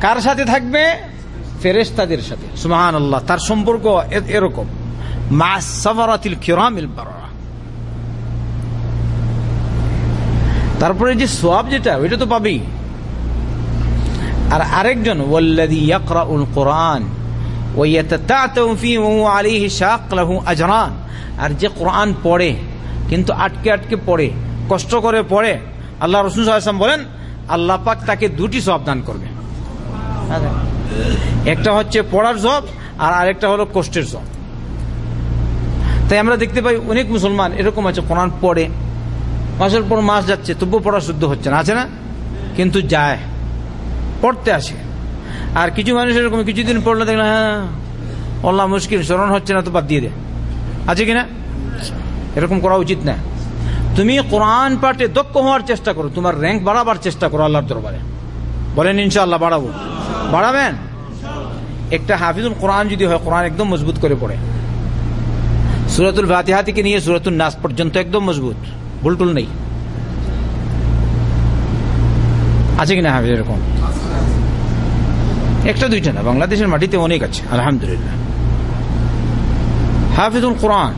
কার সাথে থাকবে? ফেরেস্তাদের সাথে। সুমাহান আল্লাহ তার সম্পর্ক এরকম। মা সাফারাতিল কিরামিল বারা তারপরে যে সোয়াব যেটা ওইটা তো পাবেই। আর আরেকজন, ওয়াল্লাযী ইয়াকরাউল কোরআন ওয়ায়াতাতাউ ফীহি ওয়া আলাইহি শাক আজরান। আর যে কোরআন পড়ে, কিন্তু আটকে আটকে পড়ে, কষ্ট করে পড়ে, আল্লাহ রাসূল সাল্লাল্লাহু বলেন, আল্লাহ পাক তাকে দুটি সব দান করবে। একটা হচ্ছে পড়ার সব আর আরেকটা হলো কষ্টের সব তাই আমরা দেখতে পাই অনেক মুসলমান এরকম আছে, কোরআন পড়ে, মাসের পর মাস যাচ্ছে, তবুও পড়া শুদ্ধ হচ্ছে না, আছে না? কিন্তু যায়। পড়তে আসে। আর কিছু মানুষ এরকম কিছুদিন পড়লে দেখলে হ্যাঁ অল্লাহ মুশকিল, স্মরণ হচ্ছে না, তো বাদ দিয়ে দে। আছে কিনা? এরকম করা উচিত না। তুমি কোরআন পাঠে দক্ষ হওয়ার চেষ্টা করো, তোমার র্যাঙ্ক বাড়াবার চেষ্টা করো আল্লাহর দরবারে। বলেন, ইনশাআল্লাহ বাড়াবো। বাড়াবেন? একটা হাফিজুল কোরআন যদি হয়, কোরআন একদম মজবুত করে পড়ে। সুরতুল ফাতিহা থেকে নিয়ে সুরতুল নাস পর্যন্ত একদম মজবুত। ভুলটুল নেই। আছে কিনা হাফিজ এরকম? একটা, দুইটা না, বাংলাদেশের মাটিতে অনেক আছে, আলহামদুলিল্লাহ। হাফিজুল কোরআন।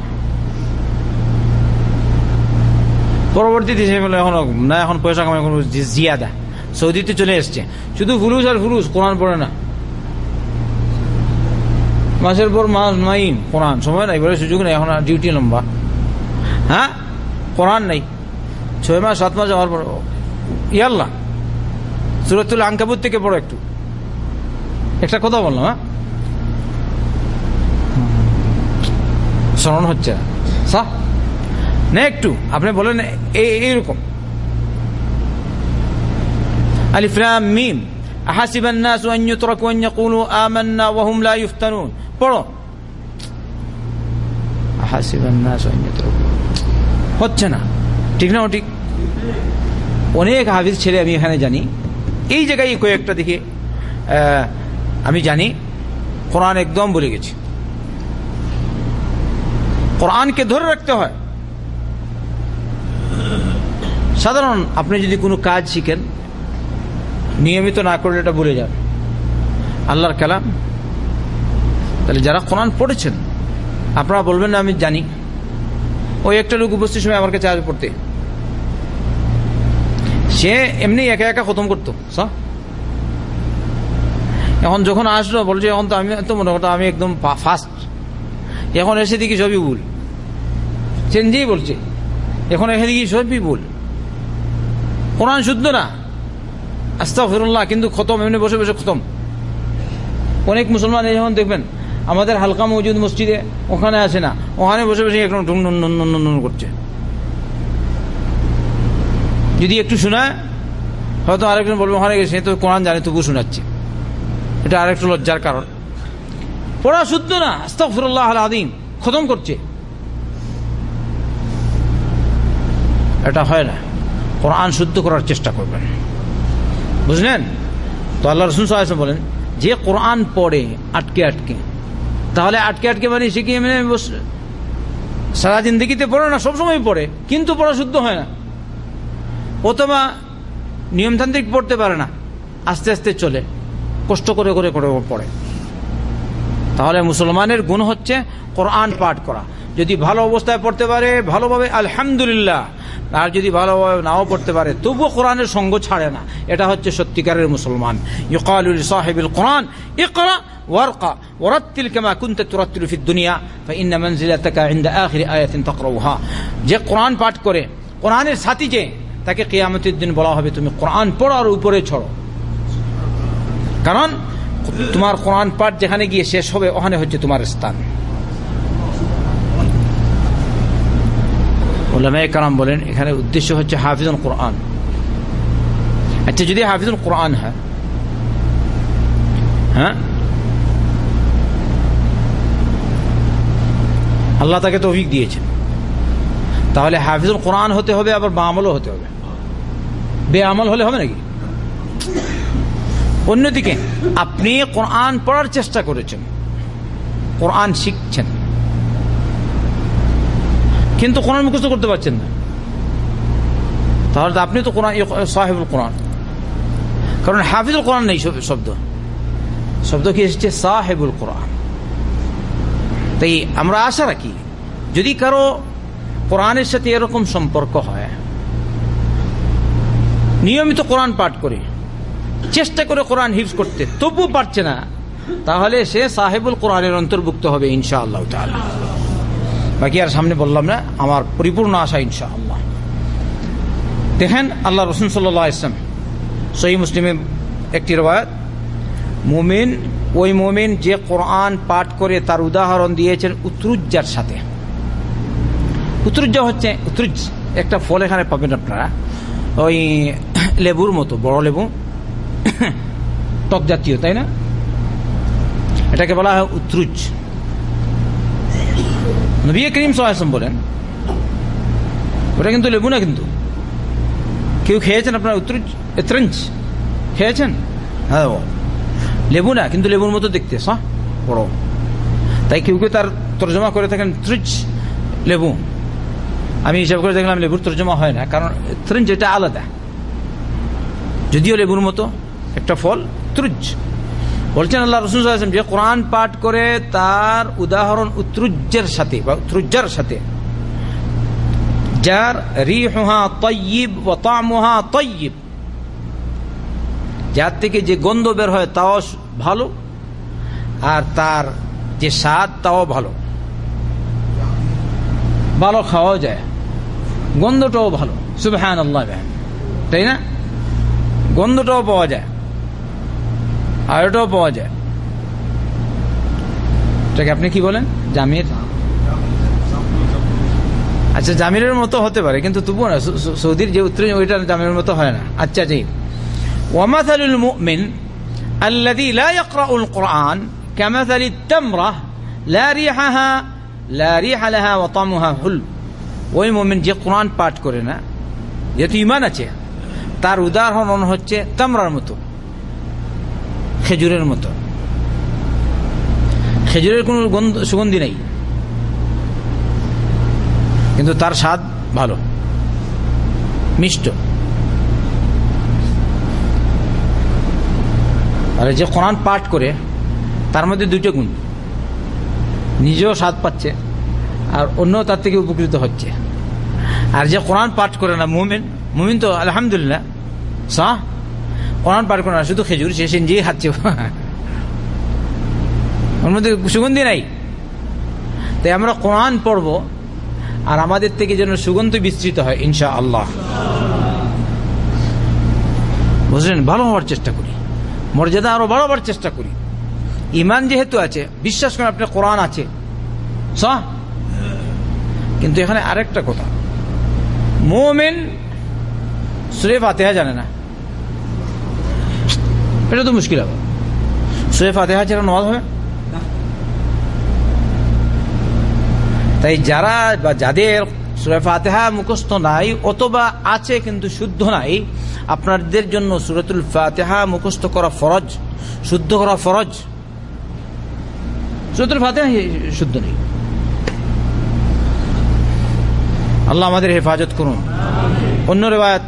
পরবর্তী দেশে এখন, না, এখন পয়সা কামাই কোনো জিয়াদা। সৌদিতে চলে এসছে। শুধু ফুলুস আর ফুলুস, কোরআন পড়ে না। মাসের পর মাস নাই কোরআন। সময় নাই, বলে সুযোগ নেই, এখন আর ডিউটি লম্বা। হ্যাঁ? কোরআন নেই। ছয় মাস, সাত মাস যাওয়ার পর ইয়াল্লা সুরতুল আঙ্কাবুর থেকে পড়ো একটু। একটা কথা বললাম হ্যাঁ স্মরণ হচ্ছে সাহ না একটু আপনি বলেন এইরকম ألف لام ميم أحسب الناس أن يتركوا أن يقولوا آمنا وهم لا يفتنون পড়ো أحسب الناس أن يتركوا হচ্ছে না ঠিক না ঠিক অনেক হাফিজ ছেলে আমি এখানে জানি এই জায়গায় কয়েকটা দেখে আমি জানি, কোরআন একদম বলে গেছি। কোরআনকে ধরে রাখতে হয়। সাধারণ, আপনি যদি কোনো কাজ শিখেন, নিয়মিত না করলে এটা ভুলে যান আল্লাহর কালাম। তাহলে যারা কোরআন পড়েছেন, আপনারা বলবেন না আমি জানি। ওই একটা লোক উপস্থিত সময় আমার কাছে আসবে পড়তে। সে এমনি একা একা খতম করতো। এখন যখন আসলো বলছে এখন তো আমি তো মনে করতো আমি একদম ফাস্ট এখন এসে দেখি সবই ভুল। সে নিজেই বলছে। এখন এসে দেখি সবই ভুল। কোরআন শুদ্ধ না। আস্তা ফিরুল্লাহ কিন্তু খতম, এমনি বসে বসে খতম। অনেক মুসলমান যখন দেখবেন, আমাদের হালকা মজুদ মসজিদে ওখানে আছে না, ওখানে বসে বসে একদম ঢুন নুন করছে। যদি একটু শোনায়, হয়তো আরেকজন বলব, ওখানে গেছে তো কোরআন জানে তবু শোনাচ্ছে। এটা আরেকটু লজ্জার কারণ। পড়া শুদ্ধ না আস্তাফরুল্লাহ আদিম খতম করছে। এটা হয় না। কোরআন শুদ্ধ করার চেষ্টা করবেন। বুঝলেন? তো আল্লাহ রসুন সাহেব বলেন, যে কোরআন পড়ে আটকে আটকে, তাহলে আটকে আটকে মানে সে কি এমনি সারা জিন্দিগিতে পড়ে না? সবসময় পড়ে, কিন্তু পড়া শুদ্ধ হয় না। অথবা নিয়মতান্ত্রিক পড়তে পারে না, আস্তে আস্তে চলে। কষ্ট করে করে করে পড়ে। তাহলে মুসলমানের গুণ হচ্ছে কোরআন পাঠ করা। যদি ভালো অবস্থায় পড়তে পারে, ভালোভাবে আলহামদুলিল্লাহ। আর যদি ভালোভাবে নাও পড়তে পারে, তবুও কোরআনের সঙ্গ ছাড়ে না। এটা হচ্ছে সত্যিকারের মুসলমান। ইকালুল সাহেবুল কোরআন, ইকরা ওয়ারকা ওরাত্তিল কামা কুনতা তুরাত্তিলু ফিদ দুনিয়া, ফাইন্না মানজিলাতাকা ইনদা আখিরি আয়াতিন তাকরাউহা। যে কোরআন পাঠ করে, কোরআনের সাথী যে, তাকে কিয়ামতের দিন বলা হবে, তুমি কোরআন পড়ার উপরে ছড়ো কারণ তোমার কোরআন পাঠ যেখানে গিয়ে শেষ হবে, ওখানে হচ্ছে তোমার স্থান। কালাম বলেন, এখানে উদ্দেশ্য হচ্ছে হাফিজুল কোরআন। আচ্ছা যদি হাফিজুল কোরআন হয় হ্যাঁ? আল্লাহ তাকে তৌফিক দিয়েছেন। তাহলে হাফিজুল কোরআন হতে হবে, আবার বা আমলও হতে হবে। বে আমল হলে হবে নাকি? অন্যদিকে, আপনি কোরআন পড়ার চেষ্টা করেছেন। কোরআন শিখছেন। কিন্তু কোরআন মুখস্থ করতে পারছেন না। তাহলে আপনি তো কোরআন, সাহেবুল কোরআন। কারণ হাফিজুল কোরআন নেই শব্দ। শব্দ কি এসেছে? সাহেবুল কোরআন। তাই আমরা আশা রাখি, যদি কারও কোরআনের সাথে এরকম সম্পর্ক হয়, নিয়মিত কোরআন পাঠ করে চেষ্টা করে কোরআন হিফজ করতে, তবু পারছে না। তাহলে সে সাহেবুল কোরআনের অন্তর্ভুক্ত হবে ইনশা আল্লাহ বাকি আর সামনে বললাম না, আমার পরিপূর্ণ আশা ইনশা আল্লাহ দেখেন আল্লাহ রসুন সাল্লাহ ইসলাম সহি মুসলিমে একটি রবায়ত মুমিন, ওই মুমিন যে কোরআন পাঠ করে তার উদাহরণ দিয়েছেন উত্রুজ্জার সাথে। উত্রুজ্জা হচ্ছে উত্রুজ একটা ফল এখানে পাবেন আপনারা, ওই লেবুর মতো, বড় লেবু। টক জাতীয় তাই না এটাকে বলা হয় উত্রুজ। নবী করিম সাহায্য বলেন, ওটা কিন্তু লেবু না কিন্তু। কেউ খেয়েছেন আপনার উত্তরঞ্চ এত্রঞ্চ খেয়েছেন? হ্যাঁ লেবু না, কিন্তু লেবুর মতো দেখতে হ্যাঁ বড়। তাই কেউ কেউ তার তর্জমা করে থাকেন ত্রিচ লেবু। আমি হিসাব করে দেখলাম লেবুর তর্জমা হয় না, কারণ ত্রিঞ্চ এটা আলাদা। যদিও লেবুর মতো একটা ফল, ত্রুজ। বলছেন আল্লাহ রসুল যে কোরআন পাঠ করে তার উদাহরণ উত্রুজ্জের সাথে বা উত্রুজ্জার সাথে। যার রিহুহা তয়িব ও তয়িব। যার থেকে যে গন্ধ বের হয় তাও ভালো, আর তার যে স্বাদ তাও ভালো। ভালো খাওয়া যায়। গন্ধটাও ভালো। আল্লাহ তাই না? গন্ধটাও পাওয়া যায়। আর ওটাও পাওয়া যায় এটাকে আপনি কি বলেন জামির আচ্ছা জামিরের মতো হতে পারে কিন্তু তবুও না সৌদির যে উত্তর ওইটা জামিরের মতো হয় না আচ্ছা জি ওয়ামাথালুল মুমিন الذي لا يقرأ القرآن كمثل التمرة لا ريحها لا ريح لها وطعمها حلو ওই মুমিন যে কোরআন পাঠ করে না যেহেতু ইমান আছে তার উদাহরণ হচ্ছে তামরার মতো খেজুরের মতো। খেজুরের কোনো গন্ধ, সুগন্ধি নেই। কিন্তু তার স্বাদ ভালো। মিষ্ট। আর যে কোরআন পাঠ করে, তার মধ্যে দুটো গুণ। নিজেও স্বাদ পাচ্ছে, আর অন্য তার থেকে উপকৃত হচ্ছে। আর যে কোরআন পাঠ করে না, মুমিন মুমিন তো আলহামদুলিল্লাহ, সাহ? কোরআন পাঠ করে শুধু খেজুর, সে সিঞ্জিয়ে খাচ্ছে। ওর মধ্যে সুগন্ধি নাই। তাই আমরা কোরআন পড়ব, আর আমাদের থেকে যেন সুগন্ধ বিস্তৃত হয় ইনশা আল্লাহ বুঝলেন? ভালো হওয়ার চেষ্টা করি। মর্যাদা আরও বাড়াবার চেষ্টা করি। ইমান যেহেতু আছে, বিশ্বাস করেন আপনার কোরআন আছে। কিন্তু এখানে আরেকটা কথা। মোমেন সুরে ফাতেহা জানে না। এটা তো মুশকিল হবে। সুরে ফাতেহা ছাড়া নওয়াজ হবে? তাই যারা বা যাদের সুরে ফাতেহা মুখস্থ নাই অথবা আছে কিন্তু শুদ্ধ নাই, আপনাদের জন্য সুরতুল ফাতেহা মুখস্থ করা ফরজ, শুদ্ধ করা ফরজ। সুরতুল ফাতেহা শুদ্ধ নেই। আল্লাহ আমাদের হেফাজত করুন। অন্য রেবায়ত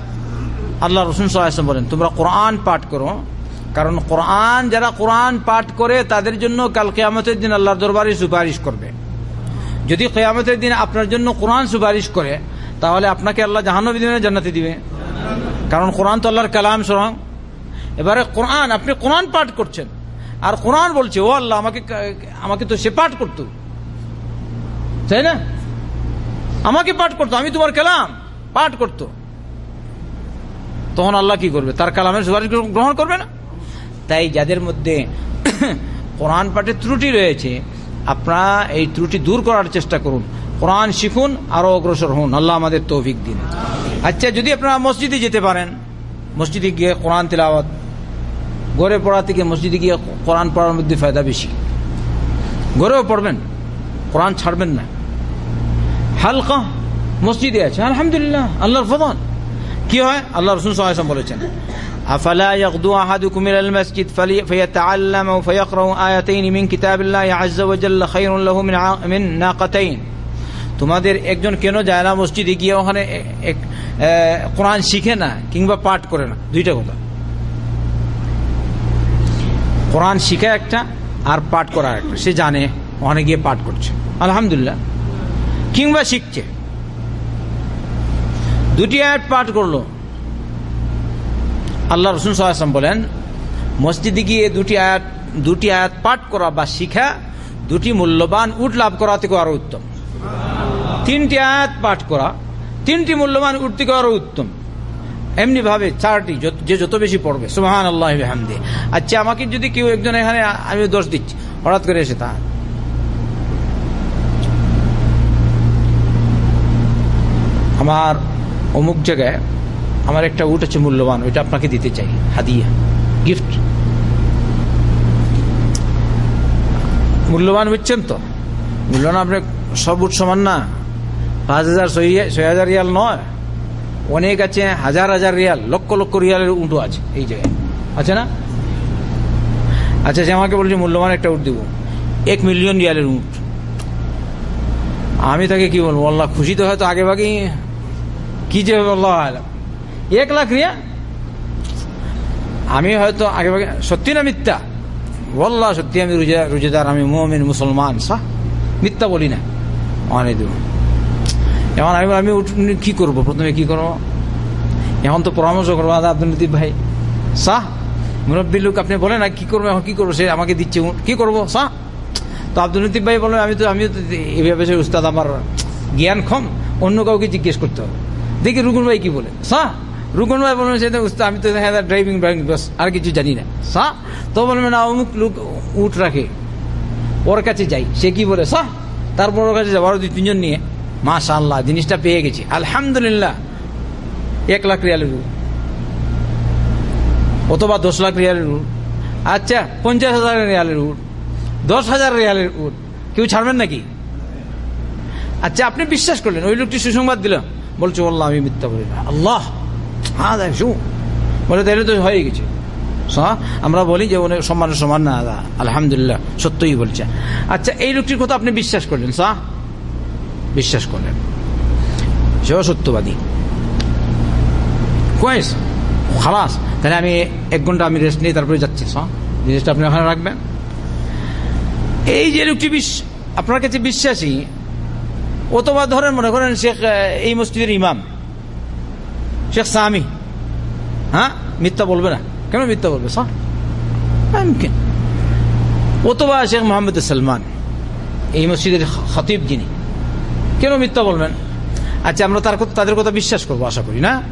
আল্লাহ রসুন সাল্লাম বলেন, তোমরা কোরআন পাঠ করো কারণ কোরআন, যারা কোরআন পাঠ করে, তাদের জন্য কাল কেয়ামতের দিন আল্লাহর দরবারে সুপারিশ করবে। যদি কেয়ামতের দিন আপনার জন্য কোরআন সুপারিশ করে, তাহলে আপনাকে আল্লাহ জাহানবী দিনে জান্নাতি দিবে। কারণ কোরআন তো আল্লাহর কালাম সরং এবারে কোরআন, আপনি কোরআন পাঠ করছেন, আর কোরআন বলছে, ও আল্লাহ, আমাকে আমাকে তো সে পাঠ করতো। তাই না? আমাকে পাঠ করতো, আমি তোমার কালাম, পাঠ করতো। তখন আল্লাহ কি করবে? তার কালামের সুপারিশ গ্রহণ করবে না? তাই যাদের মধ্যে কোরআন পাঠে ত্রুটি রয়েছে, আপনারা এই ত্রুটি দূর করার চেষ্টা করুন। কোরআন শিখুন, আরও অগ্রসর হন। আল্লাহ আমাদের তৌফিক দিন। আচ্ছা যদি আপনারা মসজিদে যেতে পারেন, মসজিদে গিয়ে কোরআন তেলাওয়াত, গড়ে পড়া থেকে মসজিদে গিয়ে কোরআন পড়ার মধ্যে ফায়দা বেশি। গড়েও পড়বেন, কোরআন ছাড়বেন না। হালকা মসজিদে আছে, আলহামদুলিল্লাহ, আল্লাহর ফদন কি হয়? আল্লাহ রসুল সাল্লাম বলেছেন أفلا يغدو أحدكم إلى المسجد فيتعلم فيقرأ آيتين من كتاب الله عز وجل خير له من من ناقتين তোমাদের একজন কেন যায় না মসজিদে গিয়ে ওখানে কোরআন শিখে না কিংবা পাঠ করে না দুইটা কথা কোরআন শিখা একটা আর পাঠ করা একটা সে জানে ওখানে গিয়ে পাঠ করছে আলহামদুলিল্লাহ কিংবা শিখছে দুটি আয়াত পাঠ করলো আল্লাহ রসুন সাল্লাম বলেন, মসজিদে গিয়ে দুটি আয়াত দুটি আয়াত পাঠ করা বা শিখা, দুটি মূল্যবান উঠ লাভ করা থেকে আরও উত্তম। তিনটি আয়াত পাঠ করা, তিনটি মূল্যবান উঠ থেকে আরও উত্তম। এমনি ভাবে চারটি যে যত বেশি পড়বে। সুহান আল্লাহ হামদে আচ্ছা আমাকে যদি কেউ একজন এখানে আমি দোষ দিচ্ছি, হঠাৎ করে এসে তা আমার অমুক জায়গায় আমার একটা উট আছে মূল্যবান, ওইটা আপনাকে দিতে চাই। হাদিয়া গিফট মূল্যবান বুঝছেন তো? মূল্যবান আপনি সব উট সমান না। পাঁচ হাজার ছয় হাজার রিয়াল নয়। অনেক আছে, হাজার হাজার রিয়াল, লক্ষ লক্ষ রিয়ালের উঁটও আছে এই জায়গায়। আছে না? আচ্ছা সে আমাকে বলছে মূল্যবান একটা উঠ দিব। এক মিলিয়ন রিয়ালের উঠ আমি তাকে কি বলব? খুশি তো হয়তো আগে ভাগে কি যে আল্লাহ এক লাখ রিয়া? আমি হয়তো আগে সত্যি না মিথ্যা? বল্লা সত্যি আমি রুজেদার, আমি মোমিন, মুসলমান সাহ মিথ্যা বলি না। অনেক দেব এখন আমি আমি কি করব? প্রথমে কি করব? এখন তো পরামর্শ করব দাদা ভাই। সাহ মুরব্বী লোক আপনি বলেন না কি করব, এখন কি করব? সে আমাকে দিচ্ছে। কি করব? সাহ তো আব্দুল লতিফ ভাই বলেন, আমি তো আমিও তো এভাবে উস্তাদ, আমার জ্ঞান কম অন্য কাউকে জিজ্ঞেস করতে হবে। দেখি রুগুন ভাই কি বলে। সাহ রুকন ভাই বলবেন সেটা আমি তো ড্রাইভিং ড্রাইভিং বাস, আর কিছু জানি না। সা? তো বলবেন না, অমুক লোক উঠ রাখে, ওর কাছে যাই। সে কি বলে? সা? তারপর ওর কাছে যাব, আরও দুই, তিনজন নিয়ে। মাশা আল্লাহ জিনিসটা পেয়ে গেছি। আলহামদুলিল্লাহ, এক লাখ রিয়ালের উঠ অথবা দশ লাখ রিয়ালের উঠ আচ্ছা পঞ্চাশ হাজার রিয়ালের উঠ দশ হাজার রিয়ালের উঠ কেউ ছাড়বেন নাকি? আচ্ছা আপনি বিশ্বাস করলেন? ওই লোকটি সুসংবাদ দিল। বলছে বললাম আমি মিথ্যা বলি না। আল্লাহ হ্যাঁ দেখ বলে তাহলে তো হয়ে গেছে। আমরা বলি যে অনেক সম্মান সমান না আলহামদুলিল্লাহ, সত্যই বলছে। আচ্ছা এই লোকটির কথা আপনি বিশ্বাস করলেন সাহ বিশ্বাস করলেন। সেও সত্যবাদী। কয়েস খালাস। তাহলে আমি এক ঘণ্টা আমি রেস্ট নিয়ে তারপরে যাচ্ছি সাহ জিনিসটা আপনি ওখানে রাখবেন। এই যে লোকটি আপনার কাছে বিশ্বাসী অথবা ধরেন মনে করেন শেখ এই মসজিদের ইমাম। শেখ সামি। হ্যাঁ? মিথ্যা বলবে না। কেন মিথ্যা বলবে? সা অথবা শেখ মোহাম্মদ সালমান। এই মসজিদের খতিব যিনি। কেন মিথ্যা বলবেন? আচ্ছা আমরা তার তাদের কথা বিশ্বাস করব, আশা করি, না?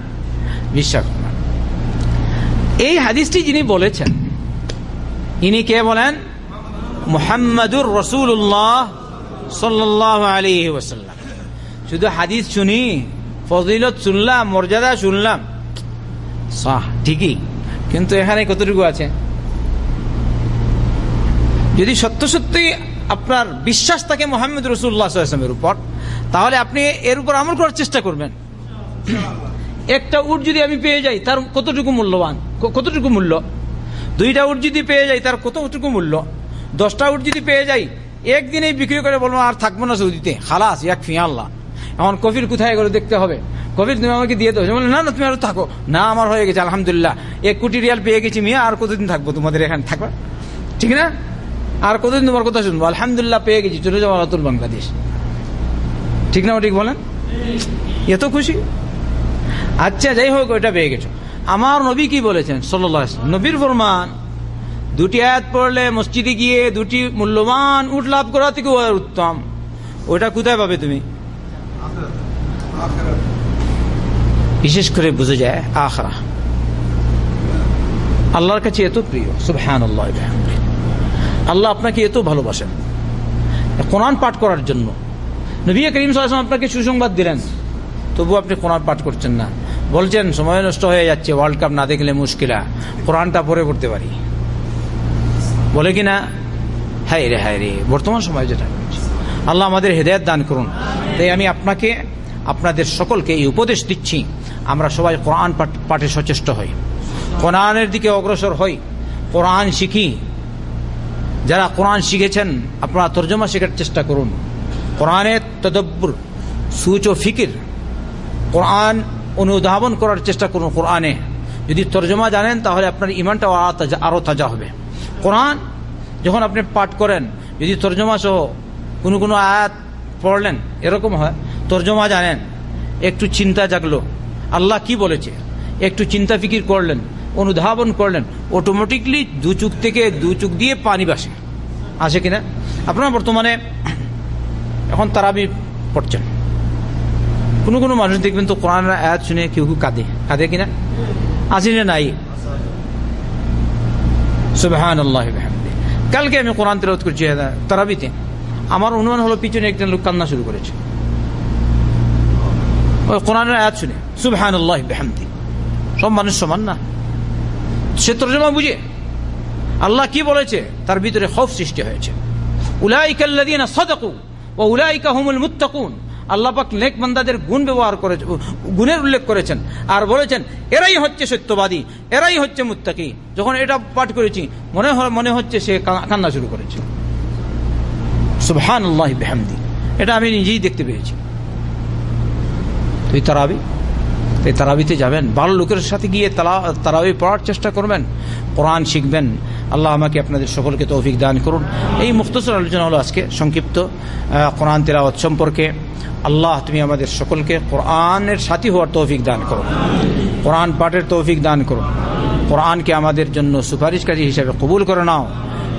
বিশ্বাস এই হাদিসটি যিনি বলেছেন, ইনি কে বলেন? মোহাম্মদুর রসুল্লাহ সাল্লাহ আলী ওসাল্লাম শুধু হাদিস শুনি ফজিলত শুনলাম, মর্যাদা শুনলাম। সাহ ঠিকই। কিন্তু এখানে কতটুকু আছে? যদি সত্য সত্যি আপনার বিশ্বাস থাকে মোহাম্মদ রসুল্লাহামের উপর, তাহলে আপনি এর উপর আমল করার চেষ্টা করবেন। একটা উট যদি আমি পেয়ে যাই, তার কতটুকু মূল্যবান? কতটুকু মূল্য? দুইটা উট যদি পেয়ে যাই, তার কতটুকু মূল্য? দশটা উট যদি পেয়ে যাই, একদিনেই বিক্রি করে বলব, আর থাকব না সৌদিতে। খালাস এক ফিয়া আল্লাহ। এখন কফির কোথায় গেলো দেখতে হবে। কফির তুমি আমাকে দিয়ে দেবো না না, তুমি আরও থাকো। না, আমার হয়ে গেছে, আলহামদুলিল্লাহ। এক কোটি রিয়াল পেয়ে গেছি মিয়া, আর কতদিন থাকব তোমাদের এখানে থাকবে ঠিক না? আর কতদিন তোমার কথা শুনব? আলহামদুলিল্লাহ, পেয়ে গেছি, চলে যাব নতুন বাংলাদেশ। ঠিক না ঠিক বলেন? এত খুশি? আচ্ছা যাই হোক, ওইটা পেয়ে গেছো। আমার নবী কি বলেছেন? সাল্লাহ নবীর ফরমান, দুটি আয়াত পড়লে মসজিদে গিয়ে দুটি মূল্যবান উঠ লাভ করা থেকে উত্তম। ওটা কোথায় পাবে তুমি? বিশেষ করে বুঝে যায় আখরা। আল্লাহর কাছে এত প্রিয় সুবহান আল্লাহ আপনাকে এত ভালোবাসেন। কোরআন পাঠ করার জন্য। নবী করিম সাল্লাম আপনাকে সুসংবাদ দিলেন। তবু আপনি কোরআন পাঠ করছেন না। বলছেন, সময় নষ্ট হয়ে যাচ্ছে ওয়ার্ল্ড কাপ না দেখলে মুশকিলা। কোরআনটা পরে পড়তে পারি। বলে কি না হ্যাঁ রে হ্যাঁ রে বর্তমান সময় যেটা। আল্লাহ আমাদের হেদায়ত দান করুন। তাই আমি আপনাকে, আপনাদের সকলকে এই উপদেশ দিচ্ছি। আমরা সবাই কোরআন পাঠে সচেষ্ট হই। কোরআনের দিকে অগ্রসর হই। কোরআন শিখি। যারা কোরআন শিখেছেন, আপনারা তর্জমা শেখার চেষ্টা করুন। কোরআনের তদব্বর, সুচ ও ফিকির। কোরআন অনুধাবন করার চেষ্টা করুন কোরআনে। যদি তর্জমা জানেন, তাহলে আপনার ইমানটা আরও তাজা হবে। কোরআন, যখন আপনি পাঠ করেন, যদি তর্জমা সহ কোনো কোনো আয়াত পড়লেন? এরকম হয়। তর্জমা জানেন, একটু চিন্তা জাগলো। আল্লাহ কি বলেছে? একটু চিন্তা ফিকির করলেন, অনুধাবন করলেন অটোমেটিকলি দু চুক থেকে দু চুক দিয়ে পানি বাসে। আসে কিনা? আপনারা বর্তমানে এখন তারাবি পড়ছেন। কোনো কোনো মানুষ দেখবেন তো কোরআন আয়াত শুনে কেউ কেউ কাঁদে। কাঁদে কিনা? আসি না নাই? আল্লাহ কালকে আমি কোরআন তেরত করছি, তারাবিতে। আমার অনুমান হলো পিছনে একজন লোক কান্না শুরু করেছে। আল্লাহ কি বলেছে? তার ভিতরে খফ সৃষ্টি হয়েছে। বান্দাদের গুণ ব্যবহার করেছে গুণের উল্লেখ করেছেন। আর বলেছেন, এরাই হচ্ছে সত্যবাদী, এরাই হচ্ছে মুত্তাকি। যখন এটা পাঠ করেছি, মনে মনে হচ্ছে সে কান্না শুরু করেছে। সুবহান আল্লাহ বেহামদি। এটা আমি নিজেই দেখতে পেয়েছি। তুই তারাবি? তাই তারাবিতে যাবেন। ভালো লোকের সাথে গিয়ে তারাবি পড়ার চেষ্টা করবেন। কোরআন শিখবেন। আল্লাহ আমাকে আপনাদের সকলকে তৌফিক দান করুন। এই মুক্তসর আলোচনা হলো আজকে সংক্ষিপ্ত। কোরআন তেলাওয়াত সম্পর্কে। আল্লাহ তুমি আমাদের সকলকে কোরআনের সাথী হওয়ার তৌফিক দান করো কোরআন পাঠের তৌফিক দান করো কোরআনকে আমাদের জন্য সুপারিশকারী হিসাবে কবুল করে নাও।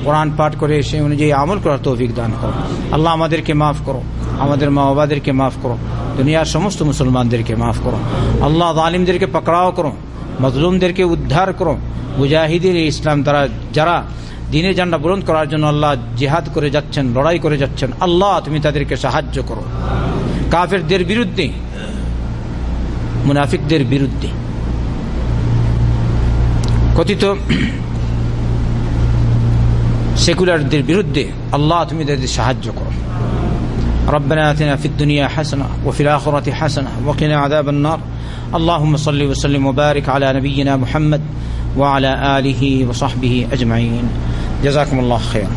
কোরআন পাঠ করে সেই অনুযায়ী আমল করার তৌফিক দান করো। আল্লাহ আমাদেরকে মাফ করো, আমাদের মা বাবাদেরকে মাফ করো, দুনিয়ার সমস্ত মুসলমানদেরকে মাফ করো। আল্লাহ আলিমদেরকে পাকড়াও করো, মজলুমদেরকে উদ্ধার করো। মুজাহিদিন ইসলাম তারা যারা দিনে জান্ডা বুলন্দ করার জন্য আল্লাহ জিহাদ করে যাচ্ছেন, লড়াই করে যাচ্ছেন, আল্লাহ তুমি তাদেরকে সাহায্য করো। কাফেরদের বিরুদ্ধে, মুনাফিকদের বিরুদ্ধে। কথিত সেকুলারদের বিরুদ্ধে আল্লাহ তুমি তাদের সাহায্য করো ربنا آتنا في الدنيا حسنة وفي الآخرة حسنة وقنا عذاب النار اللهم صل وسلم وبارك على نبينا محمد وعلى آله وصحبه أجمعين جزاكم الله خيرا